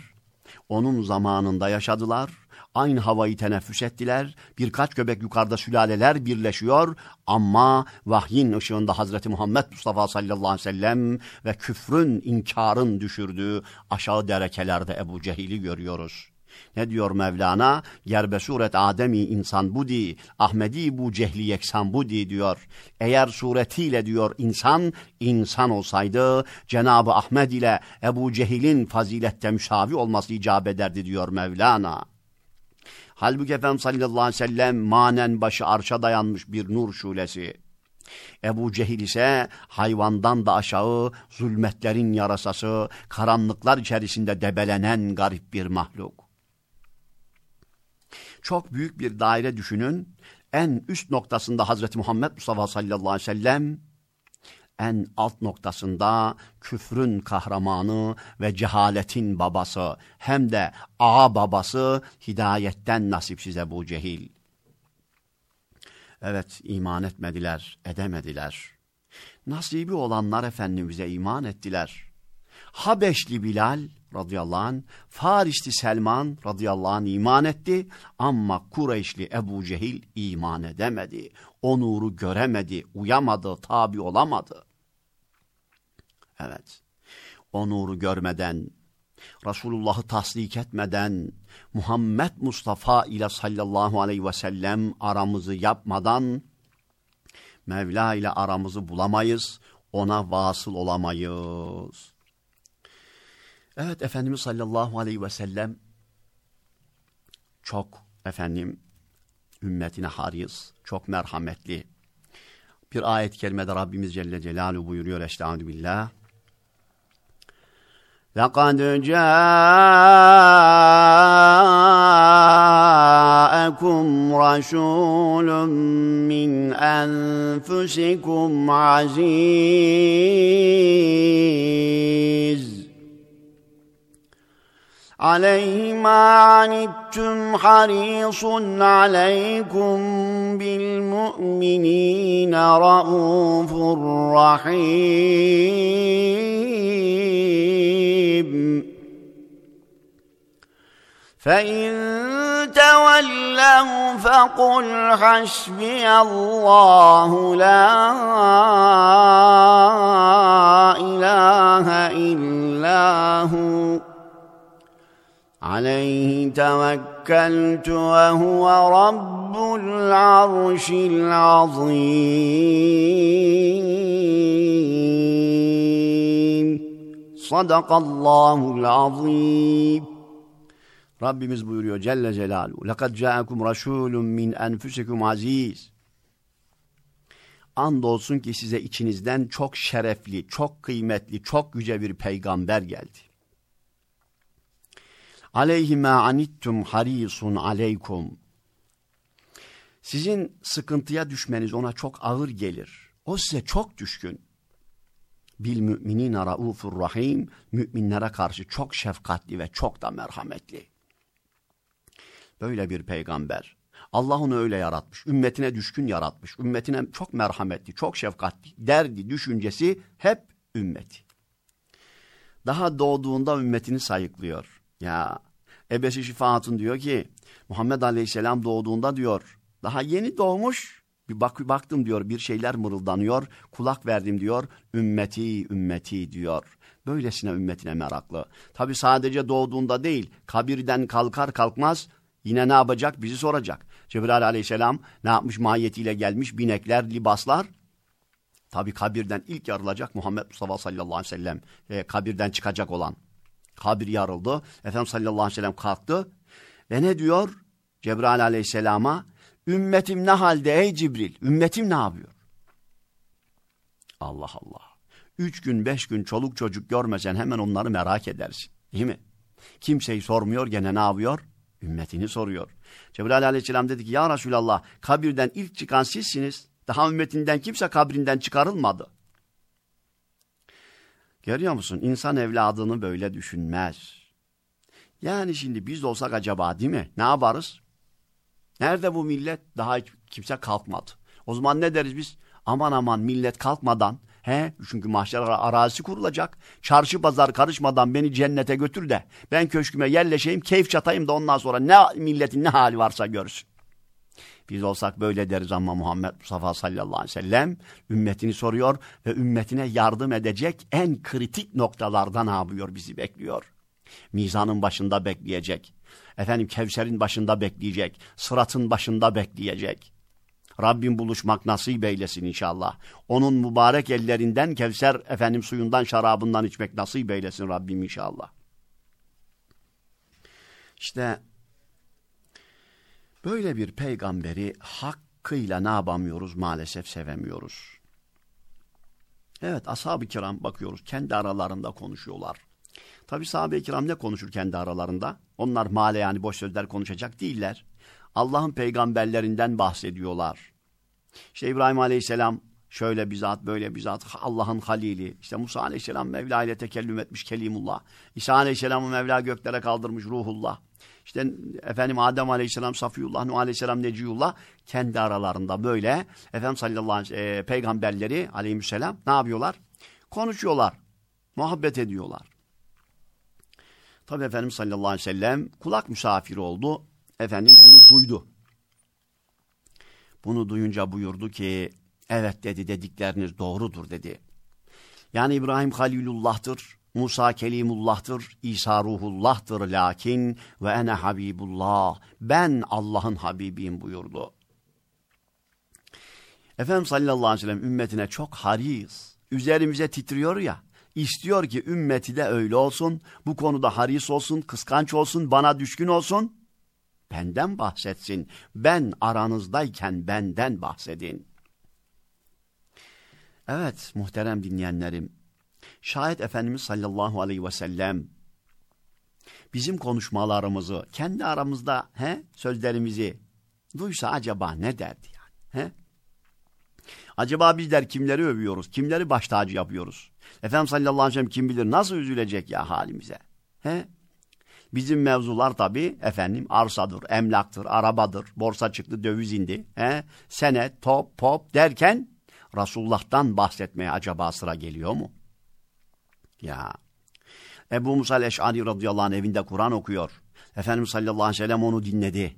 Onun zamanında yaşadılar. Aynı havayı teneffüs ettiler. Birkaç göbek yukarıda sülaleler birleşiyor. Ama vahyin ışığında Hazreti Muhammed Mustafa sallallahu aleyhi ve sellem ve küfrün, inkarın düşürdüğü aşağı derekelerde Ebu Cehil'i görüyoruz. Ne diyor Mevlana? Gerbe suret Ademi insan budi, Ahmedi bu cehli yeksan budi diyor. Eğer suretiyle diyor insan, insan olsaydı Cenab-ı Ahmed ile Ebu Cehil'in fazilette müsavi olması icap ederdi diyor Mevlana. Halbuki Efendimiz sallallahu aleyhi ve sellem manen başı arşa dayanmış bir nur şulesi. Ebu Cehil ise hayvandan da aşağı zulmetlerin yarasası, karanlıklar içerisinde debelenen garip bir mahluk. Çok büyük bir daire düşünün. En üst noktasında Hazreti Muhammed Mustafa sallallahu aleyhi ve sellem, en alt noktasında küfrün kahramanı ve cehaletin babası hem de ağa babası hidayetten nasipsiz Ebu Cehil. Evet iman etmediler, edemediler. Nasibi olanlar Efendimiz'e iman ettiler. Habeşli Bilal radıyallahu anh, Farisli Selman radıyallahu anh iman etti ama Kureyşli Ebu Cehil iman edemedi. O göremedi, uyamadı, tabi olamadı. Evet, o görmeden, Resulullah'ı tasdik etmeden, Muhammed Mustafa ile sallallahu aleyhi ve sellem aramızı yapmadan, Mevla ile aramızı bulamayız, ona vasıl olamayız. Evet Efendimiz sallallahu aleyhi ve sellem çok efendim ümmetine haris, çok merhametli. Bir ayet-i kerimede Rabbimiz Celle Celaluhu buyuruyor Estaizu billah. لَقَدْ جَاءَكُمْ رَسُولٌ مِّنْ أَنفُسِكُمْ عَزِيزٌ عليه ما عنتم حريص عليكم بالمؤمنين رؤوف رحيم. فإن تولوا فقل حسبي الله لا إله إلا هو. عليه توكلت وهو رب العرش العظيم صدق الله العظيم Rabbimiz buyuruyor Celle Celaluhu. لَقَدْ جَاءَكُمْ رَسُولٌ مِّنْ أَنْفُسِكُمْ aziz. Andolsun ki size içinizden çok şerefli, çok kıymetli, çok yüce bir peygamber geldi. Aleyhime anittum harisun aleykum. Sizin sıkıntıya düşmeniz ona çok ağır gelir. O size çok düşkün. Bil müminine raufur rahim. Müminlere karşı çok şefkatli ve çok da merhametli. Böyle bir peygamber. Allah onu öyle yaratmış. Ümmetine düşkün yaratmış. Ümmetine çok merhametli, çok şefkatli. Derdi, düşüncesi hep ümmeti. Daha doğduğunda ümmetini sayıklıyor. Ya Ebesi Şifa diyor ki Muhammed Aleyhisselam doğduğunda diyor daha yeni doğmuş bir bak baktım diyor bir şeyler mırıldanıyor kulak verdim diyor ümmeti ümmeti diyor. Böylesine ümmetine meraklı. Tabi sadece doğduğunda değil kabirden kalkar kalkmaz yine ne yapacak bizi soracak. Cebrail aleyhisselam ne yapmış mahiyetiyle gelmiş binekler libaslar Tabi kabirden ilk yarılacak Muhammed Mustafa sallallahu aleyhi ve sellem e, kabirden çıkacak olan kabir yarıldı. Efendimiz sallallahu aleyhi ve sellem kalktı. Ve ne diyor? Cebrail aleyhisselama ümmetim ne halde ey Cibril? Ümmetim ne yapıyor? Allah Allah. Üç gün beş gün çoluk çocuk görmesen hemen onları merak edersin. Değil mi? Kimseyi sormuyor gene ne yapıyor? Ümmetini soruyor. Cebrail aleyhisselam dedi ki ya Resulallah kabirden ilk çıkan sizsiniz. Daha ümmetinden kimse kabrinden çıkarılmadı. Görüyor musun? İnsan evladını böyle düşünmez. Yani şimdi biz de olsak acaba değil mi? Ne yaparız? Nerede bu millet? Daha hiç kimse kalkmadı. O zaman ne deriz biz? Aman aman millet kalkmadan He? Çünkü mahşer arazisi kurulacak. Çarşı pazar karışmadan beni cennete götür de ben köşküme yerleşeyim, keyif çatayım da ondan sonra ne milletin ne hali varsa görsün. Biz olsak böyle deriz ama Muhammed Mustafa sallallahu aleyhi ve sellem ümmetini soruyor ve ümmetine yardım edecek en kritik noktalardan yapıyor bizi bekliyor. Mizanın başında bekleyecek. Efendim Kevser'in başında bekleyecek. Sıratın başında bekleyecek. Rabbim buluşmak nasip eylesin inşallah. Onun mübarek ellerinden Kevser efendim suyundan şarabından içmek nasip eylesin Rabbim inşallah. İşte böyle bir peygamberi hakkıyla ne yapamıyoruz maalesef sevemiyoruz. Evet ashab-ı kiram bakıyoruz kendi aralarında konuşuyorlar. Tabi sahabe-i kiram ne konuşur kendi aralarında? Onlar male yani boş sözler konuşacak değiller. Allah'ın peygamberlerinden bahsediyorlar. İşte İbrahim Aleyhisselam şöyle bir zat, böyle bir zat, Allah'ın halili. İşte Musa Aleyhisselam Mevla ile tekellüm etmiş Kelimullah. İsa Aleyhisselam'ı Mevla göklere kaldırmış Ruhullah. İşte efendim Adem Aleyhisselam Safiyullah, Nuh Aleyhisselam Neciyullah kendi aralarında böyle efendim sallallahu aleyhi ve sellem e, peygamberleri aleyhisselam ne yapıyorlar? Konuşuyorlar. Muhabbet ediyorlar. Tabi Efendimiz sallallahu aleyhi ve sellem kulak misafiri oldu. Efendim bunu duydu. Bunu duyunca buyurdu ki evet dedi dedikleriniz doğrudur dedi. Yani İbrahim Halilullah'tır, Musa Kelimullah'tır, İsa Ruhullah'tır lakin ve ene Habibullah. Ben Allah'ın Habibiyim buyurdu. Efendimiz sallallahu aleyhi ve sellem ümmetine çok haris, üzerimize titriyor ya, istiyor ki ümmeti de öyle olsun, bu konuda haris olsun, kıskanç olsun, bana düşkün olsun benden bahsetsin. Ben aranızdayken benden bahsedin. Evet muhterem dinleyenlerim. Şayet Efendimiz sallallahu aleyhi ve sellem bizim konuşmalarımızı kendi aramızda he, sözlerimizi duysa acaba ne derdi yani? He? Acaba bizler kimleri övüyoruz? Kimleri baş tacı yapıyoruz? Efendimiz sallallahu aleyhi ve sellem kim bilir nasıl üzülecek ya halimize? He? Bizim mevzular tabii efendim arsadır, emlaktır, arabadır, borsa çıktı, döviz indi. He? Senet, top, pop derken Resulullah'tan bahsetmeye acaba sıra geliyor mu? Ya Ebu Musa Eş'ari radıyallahu anh evinde Kur'an okuyor. Efendimiz sallallahu aleyhi ve sellem onu dinledi.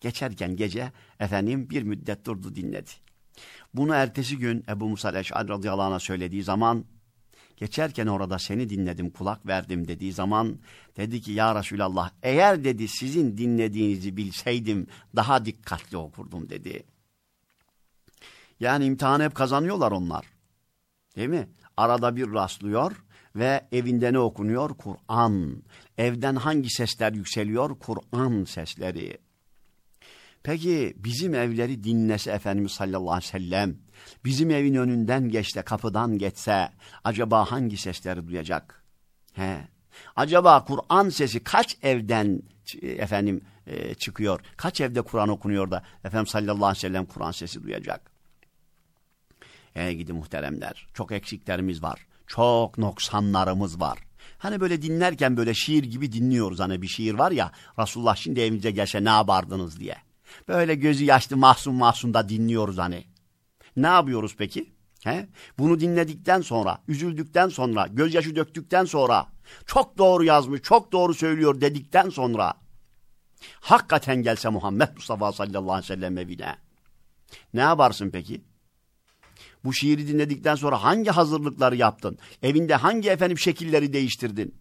Geçerken gece efendim bir müddet durdu dinledi. Bunu ertesi gün Ebu Musa Eş'ari radıyallahu anh'a söylediği zaman geçerken orada seni dinledim kulak verdim dediği zaman dedi ki ya Resulallah eğer dedi sizin dinlediğinizi bilseydim daha dikkatli okurdum dedi. Yani imtihanı hep kazanıyorlar onlar. Değil mi? Arada bir rastlıyor ve evinde ne okunuyor? Kur'an. Evden hangi sesler yükseliyor? Kur'an sesleri. Peki bizim evleri dinlese Efendimiz sallallahu aleyhi ve sellem, bizim evin önünden geçse, kapıdan geçse, acaba hangi sesleri duyacak? He. Acaba Kur'an sesi kaç evden efendim e, çıkıyor? Kaç evde Kur'an okunuyor da Efendimiz sallallahu aleyhi ve sellem Kur'an sesi duyacak? Ey gidi muhteremler, çok eksiklerimiz var. Çok noksanlarımız var. Hani böyle dinlerken böyle şiir gibi dinliyoruz. Hani bir şiir var ya Resulullah şimdi evimize gelse ne yapardınız diye. Böyle gözü yaşlı mahzun mahzun da dinliyoruz hani. Ne yapıyoruz peki? He? Bunu dinledikten sonra, üzüldükten sonra, gözyaşı döktükten sonra, çok doğru yazmış, çok doğru söylüyor dedikten sonra, hakikaten gelse Muhammed Mustafa sallallahu aleyhi ve sellem evine, ne yaparsın peki? Bu şiiri dinledikten sonra hangi hazırlıkları yaptın? Evinde hangi efendim şekilleri değiştirdin?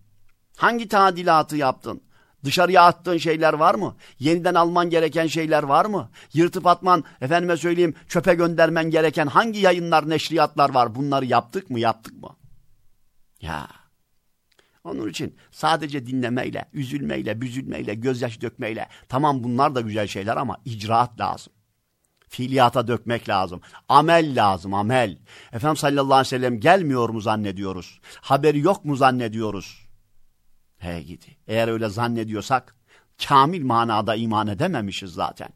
Hangi tadilatı yaptın? Dışarıya attığın şeyler var mı? Yeniden alman gereken şeyler var mı? Yırtıp atman, efendime söyleyeyim çöpe göndermen gereken hangi yayınlar, neşriyatlar var? Bunları yaptık mı, yaptık mı? Ya. Onun için sadece dinlemeyle, üzülmeyle, büzülmeyle, gözyaşı dökmeyle tamam bunlar da güzel şeyler ama icraat lazım. Fiiliyata dökmek lazım. Amel lazım, amel. Efendimiz sallallahu aleyhi ve sellem gelmiyor mu zannediyoruz? Haberi yok mu zannediyoruz? He gidi. Eğer öyle zannediyorsak, kamil manada iman edememişiz zaten.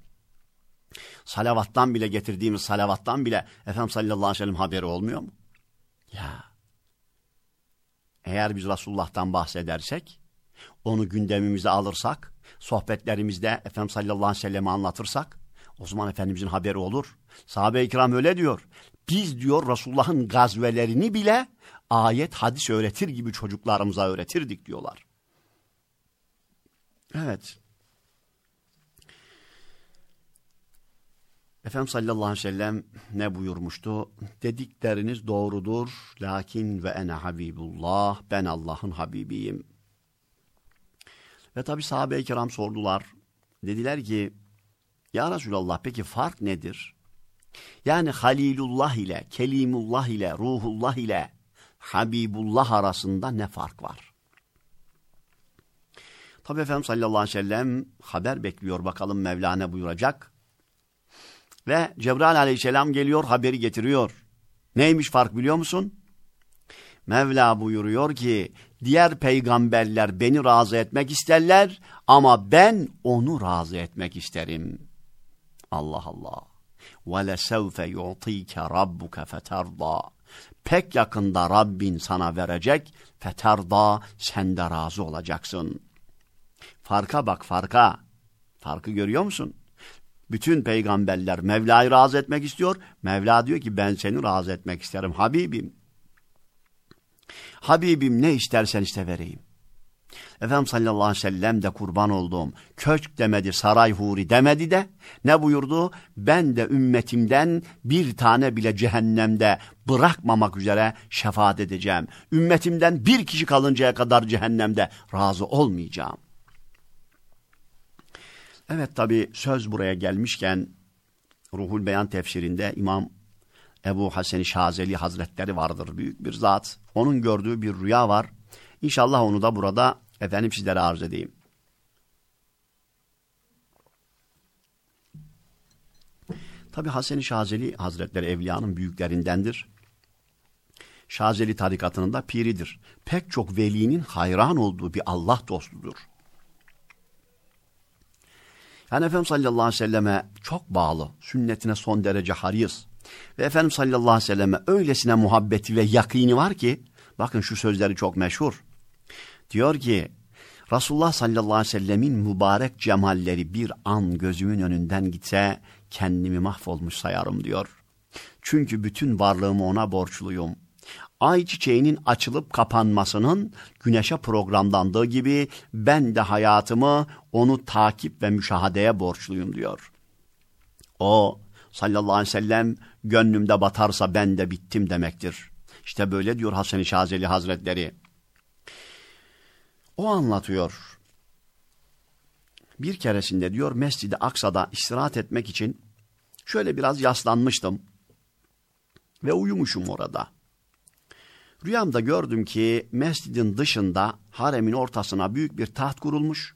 Salavattan bile getirdiğimiz salavattan bile Efendimiz sallallahu aleyhi ve sellem haberi olmuyor mu? Ya. Eğer biz Resulullah'tan bahsedersek, onu gündemimize alırsak, sohbetlerimizde Efendimiz sallallahu aleyhi ve sellem'i anlatırsak, o zaman Efendimizin haberi olur. Sahabe-i kiram öyle diyor. Biz diyor Resulullah'ın gazvelerini bile ayet, hadis öğretir gibi çocuklarımıza öğretirdik diyorlar. Evet. Efendimiz sallallahu aleyhi ve sellem ne buyurmuştu? Dedikleriniz doğrudur. Lakin ve ene habibullah. Ben Allah'ın habibiyim. Ve tabi sahabe-i kiram sordular. Dediler ki ya Resulallah peki fark nedir? Yani Halilullah ile, Kelimullah ile, Ruhullah ile Habibullah arasında ne fark var? Tabi Efendimiz sallallahu aleyhi ve sellem haber bekliyor bakalım Mevla ne buyuracak. Ve Cebrail aleyhisselam geliyor haberi getiriyor. Neymiş fark biliyor musun? Mevla buyuruyor ki diğer peygamberler beni razı etmek isterler ama ben onu razı etmek isterim. Allah Allah. وَلَسَوْفَ يُعْطِيكَ رَبُّكَ فَتَرْضَى Pek yakında Rabbin sana verecek, feterda sen de razı olacaksın. Farka bak farka. Farkı görüyor musun? Bütün peygamberler Mevla'yı razı etmek istiyor. Mevla diyor ki ben seni razı etmek isterim Habibim. Habibim ne istersen iste vereyim. Efendimiz sallallahu aleyhi ve sellem de kurban olduğum köşk demedi, saray huri demedi de ne buyurdu? Ben de ümmetimden bir tane bile cehennemde bırakmamak üzere şefaat edeceğim. Ümmetimden bir kişi kalıncaya kadar cehennemde razı olmayacağım. Evet tabi söz buraya gelmişken Ruhul Beyan tefsirinde İmam Ebu Hasan Şazeli Hazretleri vardır. Büyük bir zat. Onun gördüğü bir rüya var. İnşallah onu da burada efendim sizlere arz edeyim. Tabi Hasan-ı Şazeli Hazretleri Evliya'nın büyüklerindendir. Şazeli tarikatının da piridir. Pek çok velinin hayran olduğu bir Allah dostudur. Yani Efendimiz sallallahu aleyhi ve selleme çok bağlı, sünnetine son derece haris. Ve Efendimiz sallallahu aleyhi ve selleme öylesine muhabbeti ve yakini var ki, bakın şu sözleri çok meşhur. Diyor ki, Resulullah sallallahu aleyhi ve sellemin mübarek cemalleri bir an gözümün önünden gitse, kendimi mahvolmuş sayarım diyor. Çünkü bütün varlığımı ona borçluyum. Ay çiçeğinin açılıp kapanmasının güneşe programlandığı gibi ben de hayatımı onu takip ve müşahadeye borçluyum diyor. O sallallahu aleyhi ve sellem gönlümde batarsa ben de bittim demektir. İşte böyle diyor Hasan-ı Şazeli Hazretleri. O anlatıyor. Bir keresinde diyor Mescid-i Aksa'da istirahat etmek için şöyle biraz yaslanmıştım ve uyumuşum orada. Rüyamda gördüm ki mescidin dışında haremin ortasına büyük bir taht kurulmuş.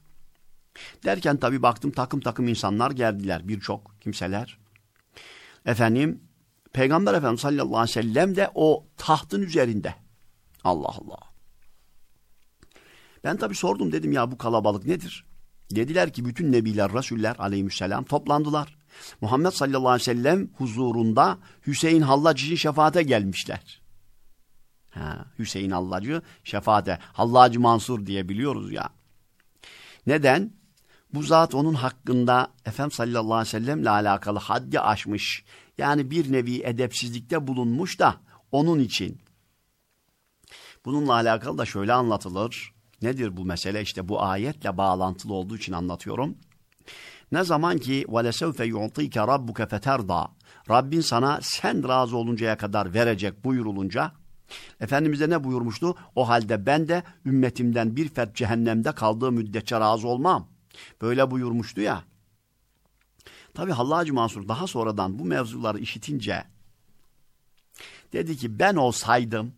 Derken tabi baktım takım takım insanlar geldiler birçok kimseler. Efendim Peygamber Efendimiz sallallahu aleyhi ve sellem de o tahtın üzerinde. Allah Allah. Ben tabi sordum dedim ya bu kalabalık nedir? Dediler ki bütün nebiler, rasuller aleyhisselam toplandılar. Muhammed sallallahu aleyhi ve sellem huzurunda Hüseyin Hallac için şefaate gelmişler. Ha, Hüseyin Hallacı şefaate. Hallacı Mansur diye biliyoruz ya. Neden? Bu zat onun hakkında Efendimiz sallallahu aleyhi ve sellemle alakalı haddi aşmış. Yani bir nevi edepsizlikte bulunmuş da onun için. Bununla alakalı da şöyle anlatılır. Nedir bu mesele? İşte bu ayetle bağlantılı olduğu için anlatıyorum. Ne zaman ki وَلَسَوْفَ يُعْطِيكَ رَبُّكَ فَتَرْضَى Rabbin sana sen razı oluncaya kadar verecek buyurulunca Efendimiz de ne buyurmuştu? O halde ben de ümmetimden bir fert cehennemde kaldığı müddetçe razı olmam. Böyle buyurmuştu ya. Tabi Hallacı Mansur daha sonradan bu mevzuları işitince dedi ki ben olsaydım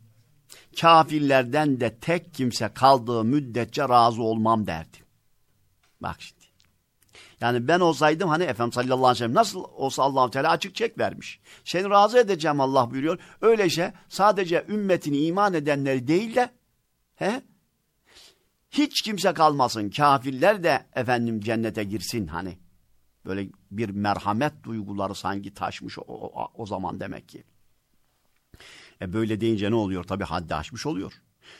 kafirlerden de tek kimse kaldığı müddetçe razı olmam derdim. Bak şimdi. Yani ben olsaydım hani Efendimiz sallallahu aleyhi ve sellem nasıl olsa allah Teala açık çek vermiş. Seni razı edeceğim Allah buyuruyor. Öyleyse sadece ümmetini iman edenleri değil de he, hiç kimse kalmasın. Kafirler de efendim cennete girsin hani. Böyle bir merhamet duyguları sanki taşmış o, o, o zaman demek ki. E böyle deyince ne oluyor? Tabi haddi aşmış oluyor.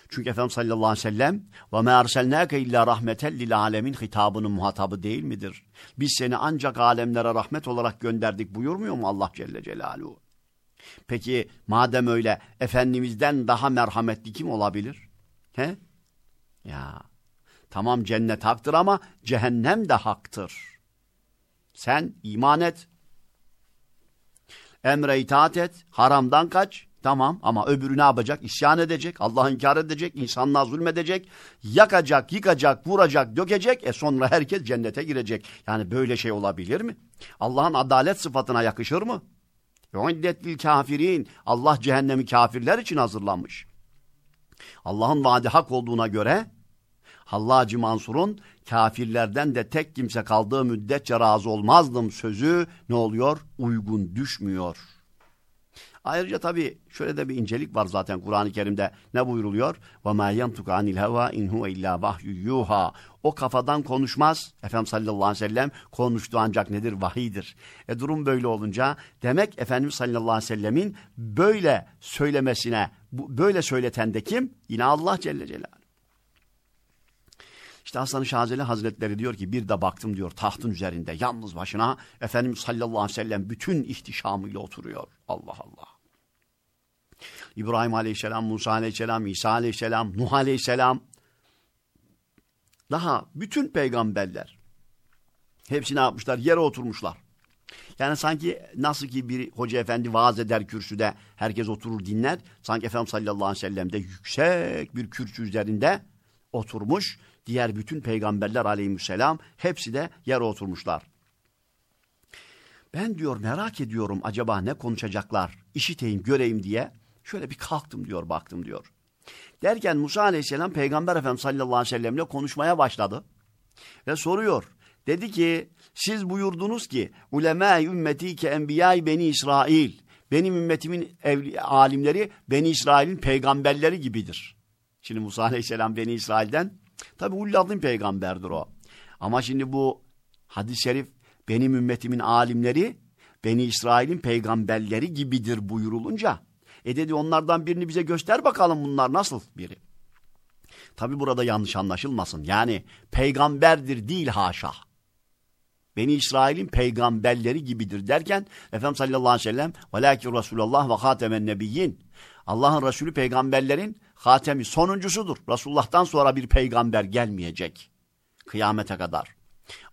Çünkü Efendimiz sallallahu aleyhi ve sellem ve me erselnâke illa rahmeten lil alemin hitabının muhatabı değil midir? Biz seni ancak alemlere rahmet olarak gönderdik buyurmuyor mu Allah Celle Celaluhu? Peki madem öyle Efendimiz'den daha merhametli kim olabilir? He? Ya tamam cennet haktır ama cehennem de haktır. Sen iman et. Emre itaat et. Haramdan kaç. Tamam ama öbürü ne yapacak? İsyan edecek, Allah'ı inkar edecek, insanlığa zulmedecek, yakacak, yıkacak, vuracak, dökecek. E sonra herkes cennete girecek. Yani böyle şey olabilir mi? Allah'ın adalet sıfatına yakışır mı? Yu'iddetlil kafirin. Allah cehennemi kafirler için hazırlanmış. Allah'ın vaadi hak olduğuna göre Hallacı Mansur'un kafirlerden de tek kimse kaldığı müddetçe razı olmazdım sözü ne oluyor? Uygun düşmüyor. Ayrıca tabii şöyle de bir incelik var zaten Kur'an-ı Kerim'de ne buyruluyor? Ve ma yantuku anil heva in huve illa vahyu yuha. O kafadan konuşmaz. Efendimiz sallallahu aleyhi ve sellem konuştu ancak nedir? Vahidir. E durum böyle olunca demek Efendimiz sallallahu aleyhi ve sellemin böyle söylemesine, bu böyle söyleten de kim? Yine Allah Celle Celaluhu. İşte Hasan-ı Şazeli Hazretleri diyor ki bir de baktım diyor tahtın üzerinde yalnız başına Efendimiz sallallahu aleyhi ve sellem bütün ihtişamıyla oturuyor. Allah Allah. İbrahim aleyhisselam, Musa aleyhisselam, İsa aleyhisselam, Nuh aleyhisselam. Daha bütün peygamberler hepsi ne yapmışlar? Yere oturmuşlar. Yani sanki nasıl ki bir hoca efendi vaaz eder kürsüde herkes oturur dinler. Sanki Efendimiz sallallahu aleyhi ve sellem de yüksek bir kürsü üzerinde oturmuş. Diğer bütün peygamberler aleyhisselam hepsi de yere oturmuşlar. Ben diyor merak ediyorum acaba ne konuşacaklar işiteyim göreyim diye şöyle bir kalktım diyor baktım diyor. Derken Musa aleyhisselam peygamber efendimiz sallallahu aleyhi ve sellemle konuşmaya başladı. Ve soruyor. Dedi ki siz buyurdunuz ki ulema ümmeti ke enbiyay beni İsrail. Benim ümmetimin evli, alimleri Beni İsrail'in peygamberleri gibidir. Şimdi Musa aleyhisselam Beni İsrail'den tabi ulladın peygamberdir o. Ama şimdi bu hadis-i şerif benim ümmetimin alimleri Beni İsrail'in peygamberleri gibidir buyurulunca e dedi onlardan birini bize göster bakalım bunlar nasıl biri. Tabi burada yanlış anlaşılmasın. Yani peygamberdir değil haşa. Beni İsrail'in peygamberleri gibidir derken Efendimiz sallallahu aleyhi ve sellem velakin Resulullah ve hatemen nebiyyin. Allah'ın Resulü peygamberlerin hatemi sonuncusudur. Resulullah'tan sonra bir peygamber gelmeyecek. Kıyamete kadar.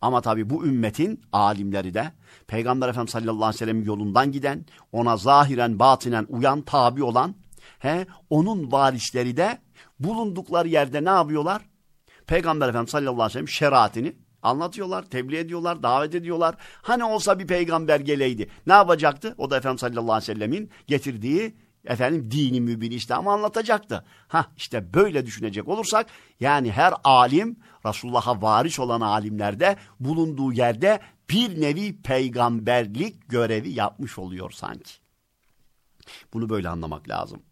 Ama tabi bu ümmetin alimleri de Peygamber Efendimiz sallallahu aleyhi ve sellem yolundan giden, ona zahiren batinen uyan, tabi olan, he, onun varisleri de bulundukları yerde ne yapıyorlar? Peygamber Efendimiz sallallahu aleyhi ve sellem şeriatini anlatıyorlar, tebliğ ediyorlar, davet ediyorlar. Hani olsa bir peygamber geleydi. Ne yapacaktı? O da Efendimiz sallallahu aleyhi ve sellemin getirdiği efendim dini mübin İslam'ı anlatacaktı. Ha işte böyle düşünecek olursak yani her alim Resulullah'a varis olan alimlerde bulunduğu yerde bir nevi peygamberlik görevi yapmış oluyor sanki. Bunu böyle anlamak lazım.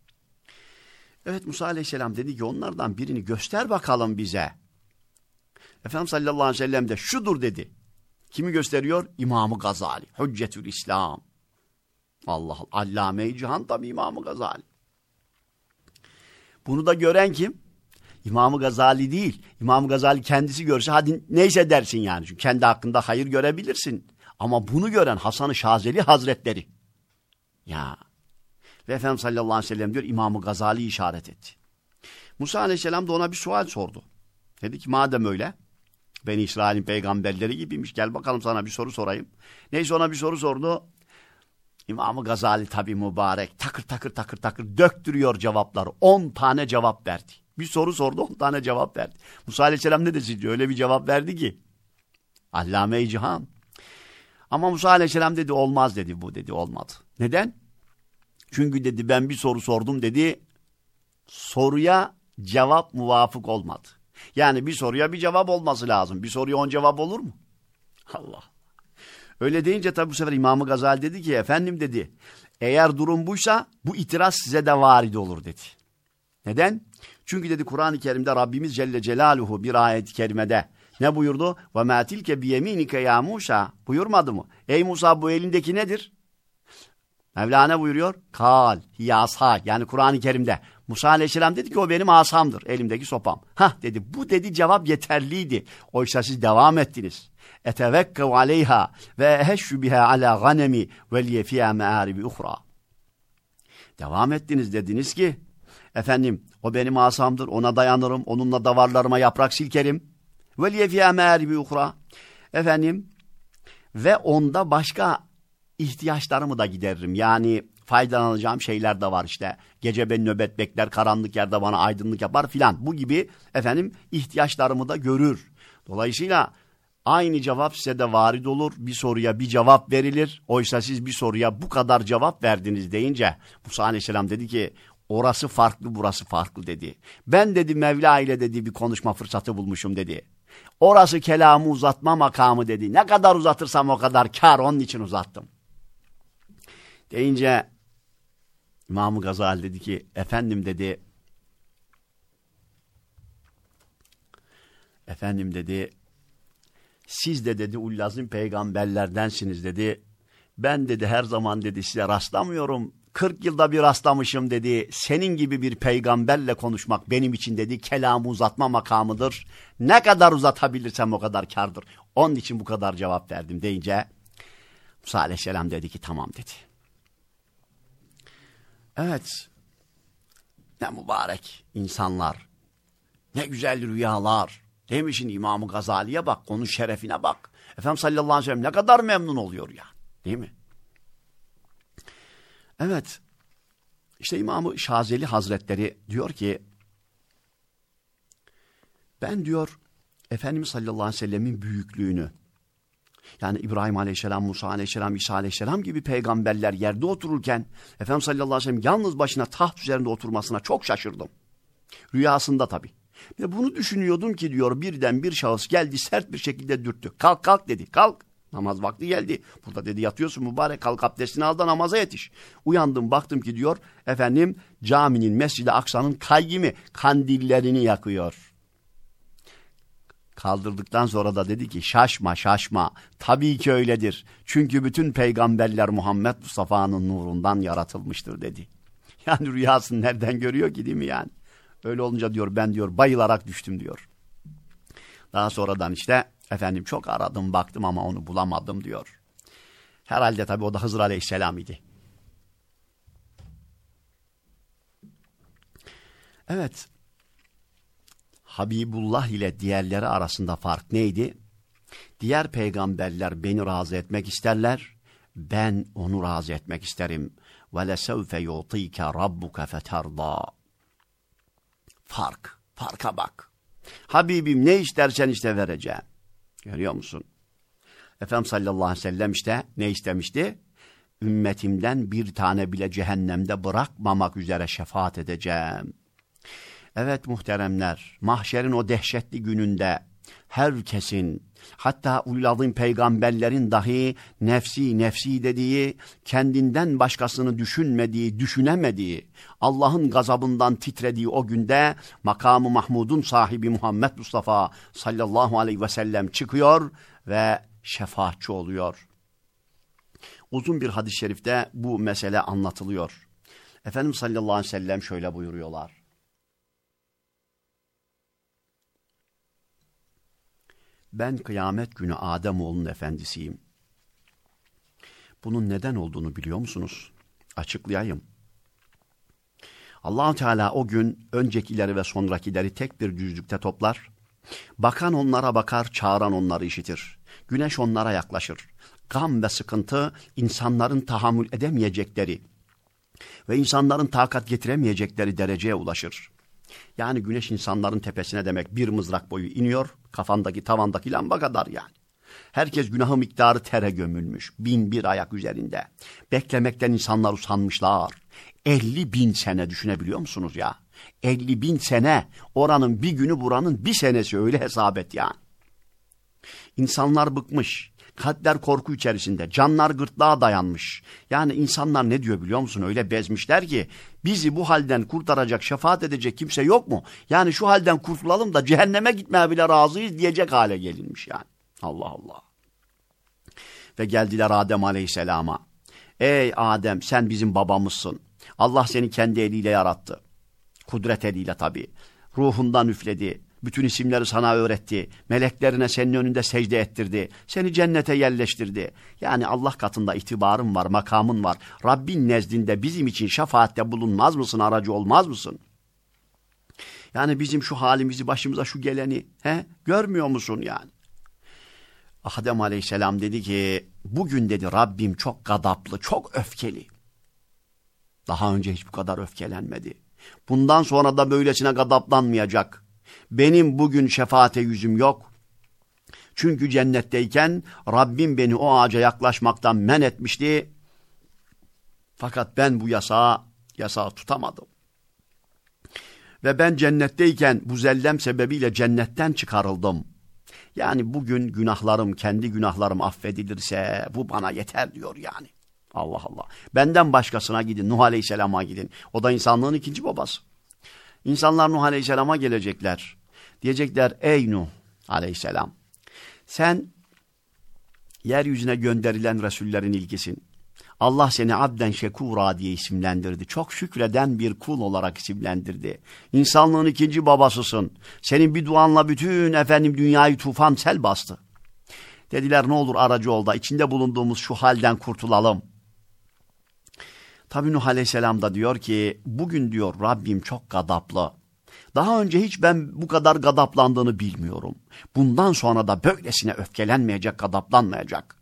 Evet Musa aleyhisselam dedi ki onlardan birini göster bakalım bize. Efendimiz sallallahu aleyhi ve sellem de şudur dedi. Kimi gösteriyor? İmam-ı Gazali. Hüccetül İslam. Allah Allah. Allame-i Cihan tabi İmam-ı Gazali. Bunu da gören kim? İmam-ı Gazali değil. İmam-ı Gazali kendisi görse hadi neyse dersin yani. Çünkü kendi hakkında hayır görebilirsin. Ama bunu gören Hasan-ı Şazeli Hazretleri. Ya. Ve Efendimiz sallallahu aleyhi ve sellem diyor İmam-ı Gazali işaret etti. Musa aleyhisselam da ona bir sual sordu. Dedi ki madem öyle ben İsrail'in peygamberleri gibiymiş gel bakalım sana bir soru sorayım. Neyse ona bir soru sordu. İmam-ı Gazali tabi mübarek takır takır takır takır döktürüyor cevapları. On tane cevap verdi. Bir soru sordu on tane cevap verdi. Musa Aleyhisselam ne dedi öyle bir cevap verdi ki. Allame-i Cihan. Ama Musa Aleyhisselam dedi olmaz dedi bu dedi olmadı. Neden? Çünkü dedi ben bir soru sordum dedi soruya cevap muvafık olmadı. Yani bir soruya bir cevap olması lazım. Bir soruya on cevap olur mu? *laughs* Allah. Öyle deyince tabi bu sefer İmam-ı Gazali dedi ki efendim dedi eğer durum buysa bu itiraz size de varid olur dedi. Neden? Çünkü dedi Kur'an-ı Kerim'de Rabbimiz Celle Celaluhu bir ayet-i kerimede ne buyurdu? Ve ma tilke bi yeminike ya Musa buyurmadı mı? Ey Musa bu elindeki nedir? Mevlana buyuruyor? Kal, hiyasa yani Kur'an-ı Kerim'de. Musa Aleyhisselam dedi ki o benim asamdır, elimdeki sopam. Hah dedi, bu dedi cevap yeterliydi. Oysa siz devam ettiniz. Etevekkev aleyha ve eheşşü biha ala ganemi ve liye fiyâ uhra. Devam ettiniz dediniz ki, efendim o benim asamdır, ona dayanırım, onunla davarlarıma yaprak silkerim. Ve liye fiyâ meâribi uhra. Efendim, ve onda başka ihtiyaçlarımı da gideririm. Yani faydalanacağım şeyler de var işte. Gece beni nöbet bekler, karanlık yerde bana aydınlık yapar filan. Bu gibi efendim ihtiyaçlarımı da görür. Dolayısıyla aynı cevap size de varid olur. Bir soruya bir cevap verilir. Oysa siz bir soruya bu kadar cevap verdiniz deyince Musa Aleyhisselam dedi ki orası farklı burası farklı dedi. Ben dedi Mevla ile dedi bir konuşma fırsatı bulmuşum dedi. Orası kelamı uzatma makamı dedi. Ne kadar uzatırsam o kadar kar onun için uzattım. Deyince İmam-ı Gazali dedi ki efendim dedi efendim dedi siz de dedi ullazim peygamberlerdensiniz dedi. Ben dedi her zaman dedi size rastlamıyorum. 40 yılda bir rastlamışım dedi. Senin gibi bir peygamberle konuşmak benim için dedi kelamı uzatma makamıdır. Ne kadar uzatabilirsem o kadar kardır. Onun için bu kadar cevap verdim deyince Musa aleyhisselam dedi ki tamam dedi. Evet. Ne mübarek insanlar. Ne güzel rüyalar. Demişin İmam-ı Gazali'ye bak, onun şerefine bak. Efendimiz sallallahu aleyhi ve sellem ne kadar memnun oluyor ya. Değil mi? Evet. İşte İmam-ı Şazeli Hazretleri diyor ki, ben diyor, Efendimiz sallallahu aleyhi ve sellemin büyüklüğünü, yani İbrahim Aleyhisselam, Musa Aleyhisselam, İsa Aleyhisselam gibi peygamberler yerde otururken Efendimiz sallallahu aleyhi ve sellem yalnız başına taht üzerinde oturmasına çok şaşırdım. Rüyasında tabii. Ve bunu düşünüyordum ki diyor birden bir şahıs geldi sert bir şekilde dürttü. Kalk kalk dedi kalk. Namaz vakti geldi. Burada dedi yatıyorsun mübarek kalk abdestini al da namaza yetiş. Uyandım baktım ki diyor efendim caminin Mescid-i Aksa'nın kayyimi kandillerini yakıyor. Kaldırdıktan sonra da dedi ki şaşma şaşma. Tabii ki öyledir. Çünkü bütün peygamberler Muhammed Mustafa'nın nurundan yaratılmıştır dedi. *laughs* Yani rüyasını nereden görüyor ki değil mi yani? Öyle olunca diyor ben diyor bayılarak düştüm diyor. Daha sonradan işte efendim çok aradım baktım ama onu bulamadım diyor. Herhalde tabii o da Hızır Aleyhisselam idi. Evet Habibullah ile diğerleri arasında fark neydi? Diğer peygamberler beni razı etmek isterler, ben onu razı etmek isterim. وَلَسَوْفَ يُعْطِيكَ رَبُّكَ فَتَرْضَى Fark, farka bak. Habibim ne istersen işte vereceğim. Görüyor musun? Efendimiz sallallahu aleyhi ve sellem işte ne istemişti? Ümmetimden bir tane bile cehennemde bırakmamak üzere şefaat edeceğim. Evet muhteremler, mahşerin o dehşetli gününde herkesin, hatta ulul peygamberlerin dahi nefsi nefsi dediği, kendinden başkasını düşünmediği, düşünemediği, Allah'ın gazabından titrediği o günde makamı Mahmud'un sahibi Muhammed Mustafa sallallahu aleyhi ve sellem çıkıyor ve şefaatçi oluyor. Uzun bir hadis-i şerifte bu mesele anlatılıyor. Efendimiz sallallahu aleyhi ve sellem şöyle buyuruyorlar. Ben kıyamet günü Ademoğlunun efendisiyim. Bunun neden olduğunu biliyor musunuz? Açıklayayım. allah Teala o gün öncekileri ve sonrakileri tek bir düzlükte toplar. Bakan onlara bakar, çağıran onları işitir. Güneş onlara yaklaşır. Gam ve sıkıntı insanların tahammül edemeyecekleri ve insanların takat getiremeyecekleri dereceye ulaşır. Yani güneş insanların tepesine demek bir mızrak boyu iniyor. Kafandaki tavandaki lamba kadar yani. Herkes günahı miktarı tere gömülmüş. Bin bir ayak üzerinde. Beklemekten insanlar usanmışlar. 50 bin sene düşünebiliyor musunuz ya? 50 bin sene oranın bir günü buranın bir senesi öyle hesap et yani. İnsanlar bıkmış. Kalpler korku içerisinde. Canlar gırtlağa dayanmış. Yani insanlar ne diyor biliyor musun? Öyle bezmişler ki bizi bu halden kurtaracak, şefaat edecek kimse yok mu? Yani şu halden kurtulalım da cehenneme gitmeye bile razıyız diyecek hale gelinmiş yani. Allah Allah. Ve geldiler Adem Aleyhisselam'a. Ey Adem sen bizim babamızsın. Allah seni kendi eliyle yarattı. Kudret eliyle tabii. Ruhundan üfledi. Bütün isimleri sana öğretti. Meleklerine senin önünde secde ettirdi. Seni cennete yerleştirdi. Yani Allah katında itibarın var, makamın var. Rabbin nezdinde bizim için şefaatte bulunmaz mısın, aracı olmaz mısın? Yani bizim şu halimizi, başımıza şu geleni he? görmüyor musun yani? Adem aleyhisselam dedi ki, bugün dedi Rabbim çok gadaplı, çok öfkeli. Daha önce hiç bu kadar öfkelenmedi. Bundan sonra da böylesine gadaplanmayacak. Benim bugün şefaate yüzüm yok. Çünkü cennetteyken Rabbim beni o ağaca yaklaşmaktan men etmişti. Fakat ben bu yasağı, yasağı tutamadım. Ve ben cennetteyken bu zellem sebebiyle cennetten çıkarıldım. Yani bugün günahlarım, kendi günahlarım affedilirse bu bana yeter diyor yani. Allah Allah. Benden başkasına gidin. Nuh Aleyhisselam'a gidin. O da insanlığın ikinci babası. İnsanlar Nuh Aleyhisselam'a gelecekler. Diyecekler ey Nuh Aleyhisselam sen yeryüzüne gönderilen Resullerin ilgisin. Allah seni abden şekura diye isimlendirdi. Çok şükreden bir kul olarak isimlendirdi. İnsanlığın ikinci babasısın. Senin bir duanla bütün efendim dünyayı tufan sel bastı. Dediler ne olur aracı ol da içinde bulunduğumuz şu halden kurtulalım. Tabi Nuh Aleyhisselam da diyor ki bugün diyor Rabbim çok gadaplı. Daha önce hiç ben bu kadar gadaplandığını bilmiyorum. Bundan sonra da böylesine öfkelenmeyecek, gadaplanmayacak.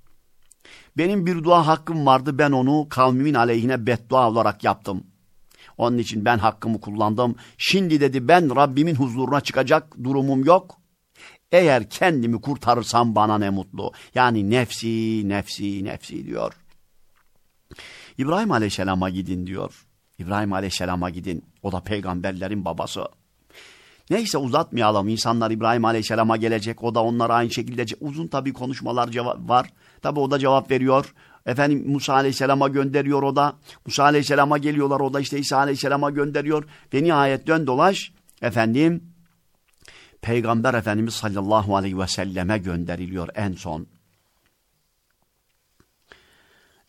Benim bir dua hakkım vardı ben onu kavmimin aleyhine beddua olarak yaptım. Onun için ben hakkımı kullandım. Şimdi dedi ben Rabbimin huzuruna çıkacak durumum yok. Eğer kendimi kurtarırsam bana ne mutlu. Yani nefsi, nefsi, nefsi diyor. İbrahim Aleyhisselam'a gidin diyor. İbrahim Aleyhisselam'a gidin. O da peygamberlerin babası. Neyse uzatmayalım. İnsanlar İbrahim Aleyhisselam'a gelecek. O da onlara aynı şekilde uzun tabii konuşmalar var. Tabii o da cevap veriyor. Efendim Musa Aleyhisselam'a gönderiyor o da. Musa Aleyhisselam'a geliyorlar. O da işte İsa Aleyhisselam'a gönderiyor. Ve nihayet dön dolaş. Efendim Peygamber Efendimiz sallallahu aleyhi ve selleme gönderiliyor en son.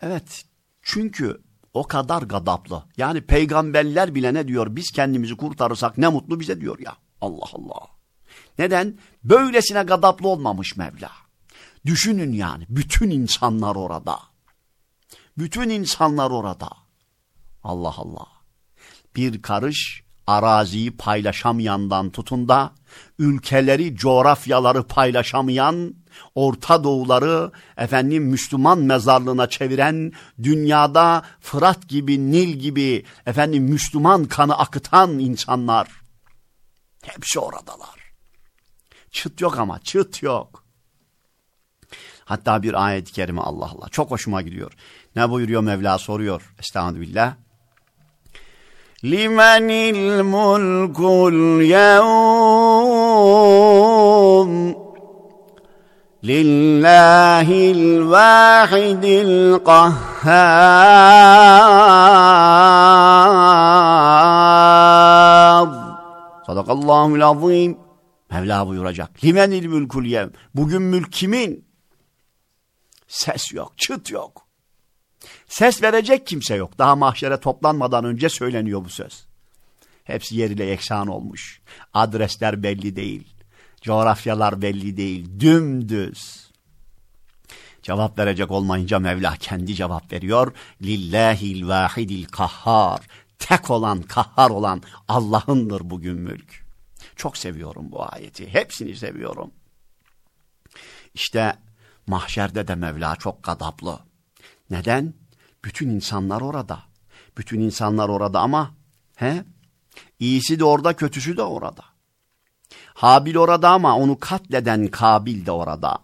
Evet çünkü o kadar gadaplı. Yani peygamberler bile ne diyor? Biz kendimizi kurtarırsak ne mutlu bize diyor ya. Allah Allah. Neden? Böylesine gadaplı olmamış Mevla. Düşünün yani bütün insanlar orada. Bütün insanlar orada. Allah Allah. Bir karış araziyi paylaşamayandan tutun da ülkeleri, coğrafyaları paylaşamayan, Orta Doğuları efendim Müslüman mezarlığına çeviren, dünyada Fırat gibi, Nil gibi efendim Müslüman kanı akıtan insanlar. Hepsi oradalar. Çıt yok ama çıt yok. Hatta bir ayet-i kerime Allah Allah. Çok hoşuma gidiyor. Ne buyuruyor Mevla soruyor. Estağfirullah. Limenil mulkul yevm Lillahil vahidil kahhar Sadakallahul azim Mevla buyuracak. Limenil mülkul yevm. Bugün mülk kimin? Ses yok, çıt yok. Ses verecek kimse yok. Daha mahşere toplanmadan önce söyleniyor bu söz. Hepsi yeriyle eksan olmuş. Adresler belli değil. Coğrafyalar belli değil. Dümdüz. Cevap verecek olmayınca Mevla kendi cevap veriyor. Lillahil vahidil kahhar. Tek olan, kahhar olan Allah'ındır bugün mülk. Çok seviyorum bu ayeti. Hepsini seviyorum. İşte mahşerde de Mevla çok gadaplı. Neden? Bütün insanlar orada. Bütün insanlar orada ama he? İyisi de orada, kötüsü de orada. Habil orada ama onu katleden Kabil de orada.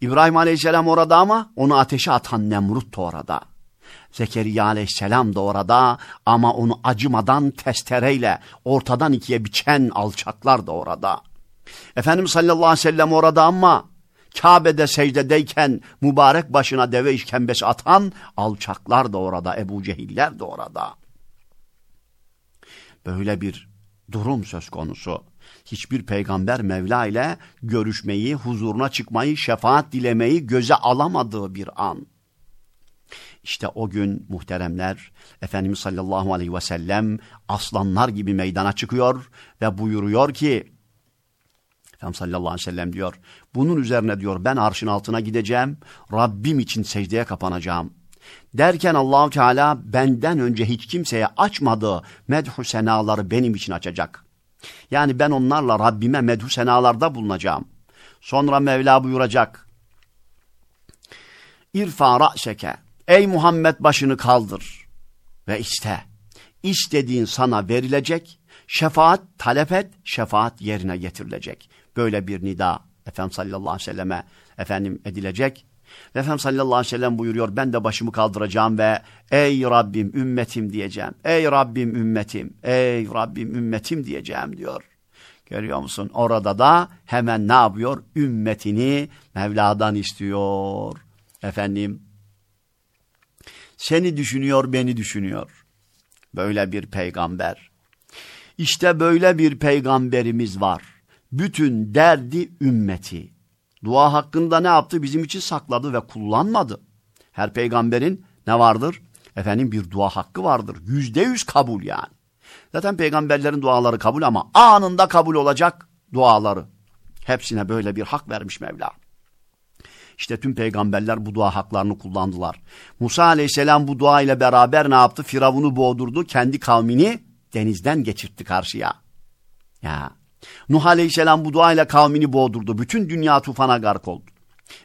İbrahim Aleyhisselam orada ama onu ateşe atan Nemrut da orada. Zekeriya Aleyhisselam da orada ama onu acımadan testereyle ortadan ikiye biçen alçaklar da orada. Efendimiz sallallahu aleyhi ve sellem orada ama Kabe'de secdedeyken mübarek başına deve işkembesi atan alçaklar da orada, Ebu Cehiller de orada. Böyle bir durum söz konusu. Hiçbir peygamber Mevla ile görüşmeyi, huzuruna çıkmayı, şefaat dilemeyi göze alamadığı bir an. İşte o gün muhteremler Efendimiz sallallahu aleyhi ve sellem aslanlar gibi meydana çıkıyor ve buyuruyor ki Efendimiz sallallahu aleyhi ve sellem diyor bunun üzerine diyor ben arşın altına gideceğim Rabbim için secdeye kapanacağım. Derken Allahu Teala benden önce hiç kimseye açmadığı medhu senaları benim için açacak. Yani ben onlarla Rabbime medhu senalarda bulunacağım. Sonra Mevla buyuracak. İrfa ra'seke Ey Muhammed başını kaldır ve iste. İstediğin sana verilecek, şefaat talep et, şefaat yerine getirilecek. Böyle bir nida Efendimiz sallallahu aleyhi ve selleme efendim edilecek. Ve Efendimiz sallallahu aleyhi ve sellem buyuruyor ben de başımı kaldıracağım ve ey Rabbim ümmetim diyeceğim. Ey Rabbim ümmetim, ey Rabbim ümmetim diyeceğim diyor. Görüyor musun? Orada da hemen ne yapıyor? Ümmetini Mevla'dan istiyor. Efendim seni düşünüyor, beni düşünüyor. Böyle bir peygamber. İşte böyle bir peygamberimiz var. Bütün derdi ümmeti. Dua hakkında ne yaptı? Bizim için sakladı ve kullanmadı. Her peygamberin ne vardır? Efendim bir dua hakkı vardır. Yüzde yüz kabul yani. Zaten peygamberlerin duaları kabul ama anında kabul olacak duaları. Hepsine böyle bir hak vermiş Mevla. İşte tüm peygamberler bu dua haklarını kullandılar. Musa aleyhisselam bu dua ile beraber ne yaptı? Firavun'u boğdurdu. Kendi kavmini denizden geçirtti karşıya. Ya. Nuh aleyhisselam bu dua ile kavmini boğdurdu. Bütün dünya tufana gark oldu.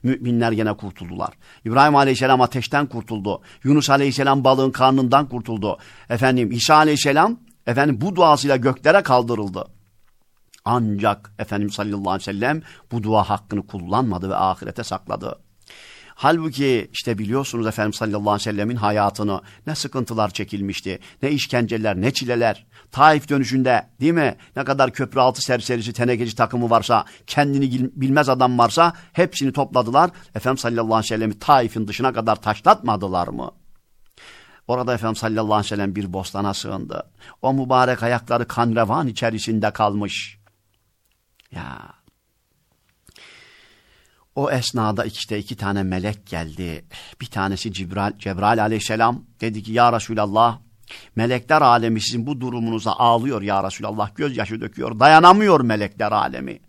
Müminler gene kurtuldular. İbrahim aleyhisselam ateşten kurtuldu. Yunus aleyhisselam balığın karnından kurtuldu. Efendim İsa aleyhisselam efendim bu duasıyla göklere kaldırıldı. Ancak Efendimiz sallallahu aleyhi ve sellem bu dua hakkını kullanmadı ve ahirete sakladı. Halbuki işte biliyorsunuz Efendimiz sallallahu aleyhi ve sellemin hayatını ne sıkıntılar çekilmişti, ne işkenceler, ne çileler. Taif dönüşünde değil mi ne kadar köprü altı serserisi, tenekeci takımı varsa, kendini bilmez adam varsa hepsini topladılar. Efendimiz sallallahu aleyhi ve sellemi Taif'in dışına kadar taşlatmadılar mı? Orada Efendimiz sallallahu aleyhi ve sellem bir bostana sığındı. O mübarek ayakları kan revan içerisinde kalmış. Ya. O esnada işte iki tane melek geldi. Bir tanesi Cibril, Cebrail aleyhisselam dedi ki ya Resulallah melekler alemi sizin bu durumunuza ağlıyor ya Resulallah. Gözyaşı döküyor. Dayanamıyor melekler alemi.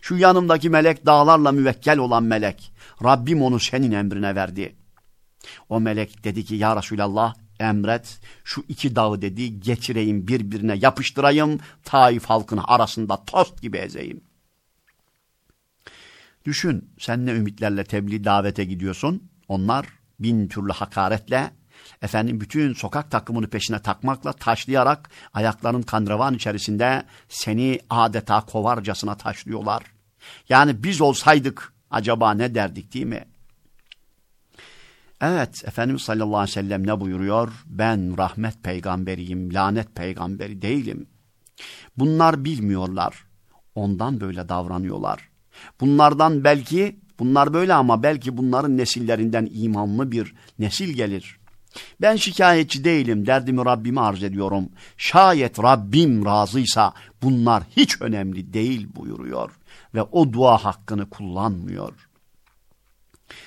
Şu yanımdaki melek dağlarla müvekkel olan melek. Rabbim onu senin emrine verdi. O melek dedi ki ya Resulallah emret şu iki dağı dedi geçireyim birbirine yapıştırayım Taif halkının arasında tost gibi ezeyim. Düşün sen ne ümitlerle tebliğ davete gidiyorsun onlar bin türlü hakaretle efendim bütün sokak takımını peşine takmakla taşlayarak ayakların kanrevan içerisinde seni adeta kovarcasına taşlıyorlar. Yani biz olsaydık acaba ne derdik değil mi? Evet Efendimiz sallallahu aleyhi ve sellem ne buyuruyor? Ben rahmet peygamberiyim, lanet peygamberi değilim. Bunlar bilmiyorlar. Ondan böyle davranıyorlar. Bunlardan belki, bunlar böyle ama belki bunların nesillerinden imanlı bir nesil gelir. Ben şikayetçi değilim, derdimi Rabbime arz ediyorum. Şayet Rabbim razıysa bunlar hiç önemli değil buyuruyor. Ve o dua hakkını kullanmıyor.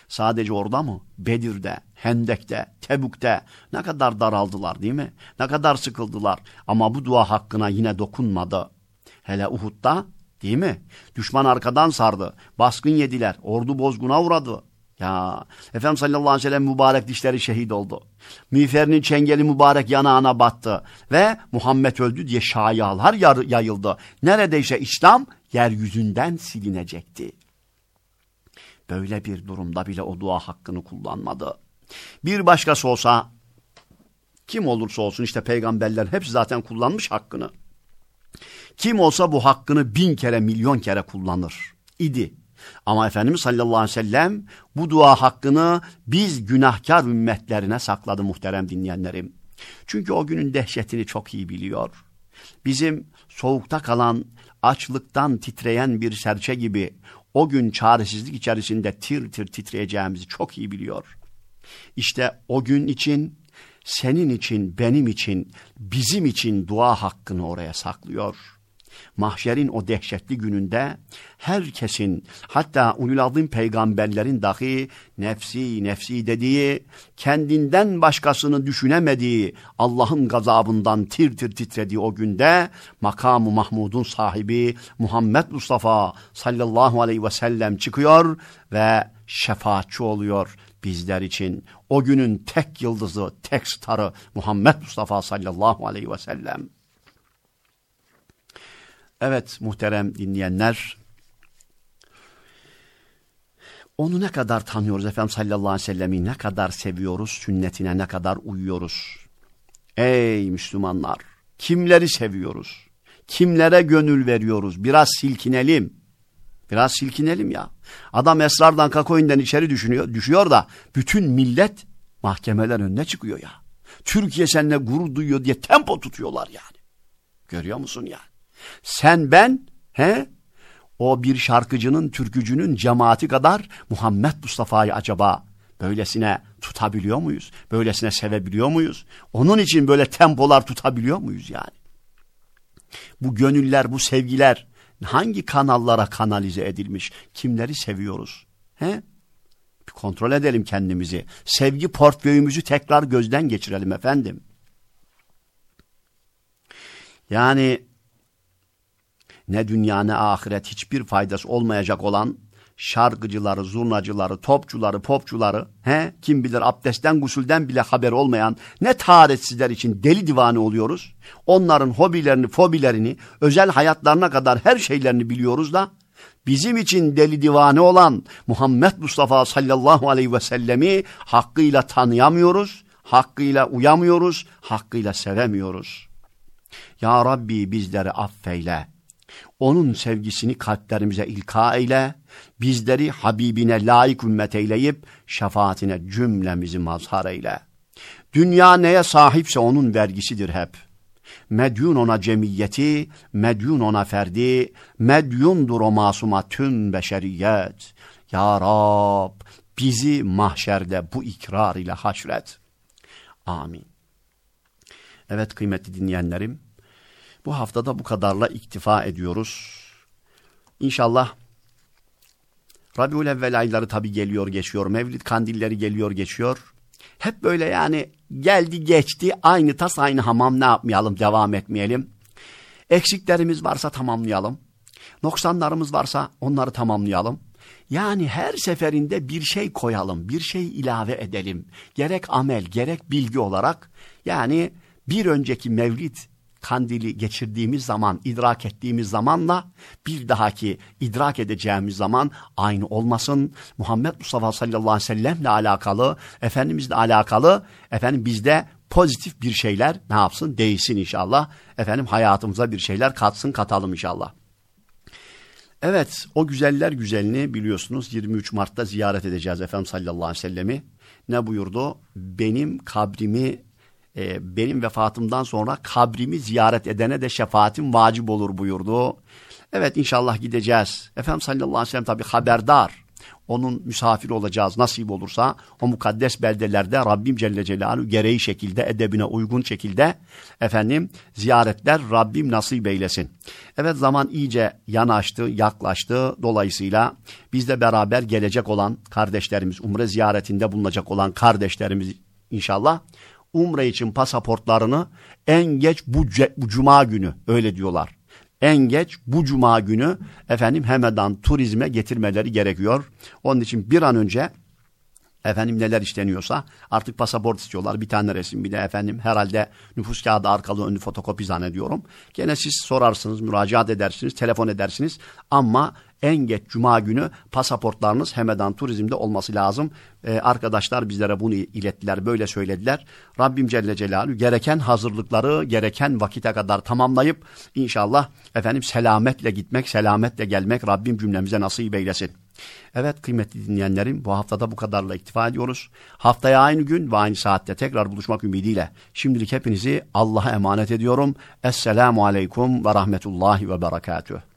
Sadece orada mı? Bedir'de, Hendek'te, Tebük'te ne kadar daraldılar değil mi? Ne kadar sıkıldılar. Ama bu dua hakkına yine dokunmadı. Hele Uhud'da değil mi? Düşman arkadan sardı. Baskın yediler. Ordu bozguna uğradı. Ya Efendimiz sallallahu aleyhi ve sellem mübarek dişleri şehit oldu. Miğferinin çengeli mübarek yanağına battı. Ve Muhammed öldü diye şayalar yayıldı. Neredeyse İslam yeryüzünden silinecekti. Böyle bir durumda bile o dua hakkını kullanmadı. Bir başkası olsa kim olursa olsun işte peygamberler hepsi zaten kullanmış hakkını. Kim olsa bu hakkını bin kere milyon kere kullanır idi. Ama Efendimiz sallallahu aleyhi ve sellem bu dua hakkını biz günahkar ümmetlerine sakladı muhterem dinleyenlerim. Çünkü o günün dehşetini çok iyi biliyor. Bizim soğukta kalan, açlıktan titreyen bir serçe gibi o gün çaresizlik içerisinde tir tir titreyeceğimizi çok iyi biliyor. İşte o gün için, senin için, benim için, bizim için dua hakkını oraya saklıyor.'' Mahşerin o dehşetli gününde herkesin hatta ulul peygamberlerin dahi nefsi nefsi dediği kendinden başkasını düşünemediği Allah'ın gazabından tir tir titrediği o günde makamı Mahmud'un sahibi Muhammed Mustafa sallallahu aleyhi ve sellem çıkıyor ve şefaatçi oluyor bizler için. O günün tek yıldızı, tek starı Muhammed Mustafa sallallahu aleyhi ve sellem. Evet muhterem dinleyenler, onu ne kadar tanıyoruz Efendimiz sallallahu aleyhi ve sellem'i ne kadar seviyoruz, sünnetine ne kadar uyuyoruz. Ey Müslümanlar, kimleri seviyoruz? Kimlere gönül veriyoruz? Biraz silkinelim. Biraz silkinelim ya. Adam esrardan kakoyundan içeri düşünüyor, düşüyor da bütün millet mahkemeler önüne çıkıyor ya. Türkiye seninle gurur duyuyor diye tempo tutuyorlar yani. Görüyor musun ya? Sen ben he? O bir şarkıcının, türkücünün cemaati kadar Muhammed Mustafa'yı acaba böylesine tutabiliyor muyuz? Böylesine sevebiliyor muyuz? Onun için böyle tempolar tutabiliyor muyuz yani? Bu gönüller, bu sevgiler hangi kanallara kanalize edilmiş? Kimleri seviyoruz? He? Bir kontrol edelim kendimizi. Sevgi portföyümüzü tekrar gözden geçirelim efendim. Yani ne dünya ne ahiret hiçbir faydası olmayacak olan şarkıcıları, zurnacıları, topçuları, popçuları, he, kim bilir abdestten, gusülden bile haber olmayan ne tarihsizler için deli divane oluyoruz. Onların hobilerini, fobilerini, özel hayatlarına kadar her şeylerini biliyoruz da bizim için deli divane olan Muhammed Mustafa sallallahu aleyhi ve sellemi hakkıyla tanıyamıyoruz, hakkıyla uyamıyoruz, hakkıyla sevemiyoruz. Ya Rabbi bizleri affeyle. Onun sevgisini kalplerimize ilka eyle, bizleri Habibine layık ümmet eyleyip şefaatine cümlemizi mazhar eyle. Dünya neye sahipse onun vergisidir hep. Medyun ona cemiyeti, medyun ona ferdi, medyundur o masuma tüm beşeriyet. Ya Rab bizi mahşerde bu ikrar ile haşret. Amin. Evet kıymetli dinleyenlerim, bu haftada bu kadarla iktifa ediyoruz. İnşallah Rabiul Evvel ayları tabi geliyor geçiyor. Mevlid kandilleri geliyor geçiyor. Hep böyle yani geldi geçti aynı tas aynı hamam ne yapmayalım devam etmeyelim. Eksiklerimiz varsa tamamlayalım. Noksanlarımız varsa onları tamamlayalım. Yani her seferinde bir şey koyalım, bir şey ilave edelim. Gerek amel, gerek bilgi olarak. Yani bir önceki mevlid kandili geçirdiğimiz zaman, idrak ettiğimiz zamanla bir dahaki idrak edeceğimiz zaman aynı olmasın. Muhammed Mustafa sallallahu aleyhi ve sellemle alakalı, Efendimizle alakalı, efendim bizde pozitif bir şeyler ne yapsın? Değişsin inşallah. Efendim hayatımıza bir şeyler katsın, katalım inşallah. Evet, o güzeller güzelini biliyorsunuz 23 Mart'ta ziyaret edeceğiz Efendimiz sallallahu aleyhi ve sellemi. Ne buyurdu? Benim kabrimi e, benim vefatımdan sonra kabrimi ziyaret edene de şefaatim vacip olur buyurdu. Evet inşallah gideceğiz. Efendimiz sallallahu aleyhi ve sellem tabi haberdar. Onun misafir olacağız nasip olursa o mukaddes beldelerde Rabbim Celle Celaluhu gereği şekilde edebine uygun şekilde efendim ziyaretler Rabbim nasip eylesin. Evet zaman iyice yanaştı, yaklaştı. Dolayısıyla bizle beraber gelecek olan kardeşlerimiz, umre ziyaretinde bulunacak olan kardeşlerimiz inşallah umre için pasaportlarını en geç bu, bu cuma günü öyle diyorlar. En geç bu cuma günü efendim Hemedan turizme getirmeleri gerekiyor. Onun için bir an önce efendim neler işleniyorsa artık pasaport istiyorlar. Bir tane resim bir de efendim herhalde nüfus kağıdı arkalı önlü fotokopi zannediyorum. Gene siz sorarsınız, müracaat edersiniz, telefon edersiniz ama en geç cuma günü pasaportlarınız Hemedan Turizm'de olması lazım. Ee, arkadaşlar bizlere bunu ilettiler, böyle söylediler. Rabbim Celle Celaluhu gereken hazırlıkları gereken vakite kadar tamamlayıp inşallah efendim selametle gitmek, selametle gelmek Rabbim cümlemize nasip eylesin. Evet kıymetli dinleyenlerim bu haftada bu kadarla iktifa ediyoruz. Haftaya aynı gün ve aynı saatte tekrar buluşmak ümidiyle şimdilik hepinizi Allah'a emanet ediyorum. Esselamu Aleyküm ve Rahmetullahi ve Berekatuhu.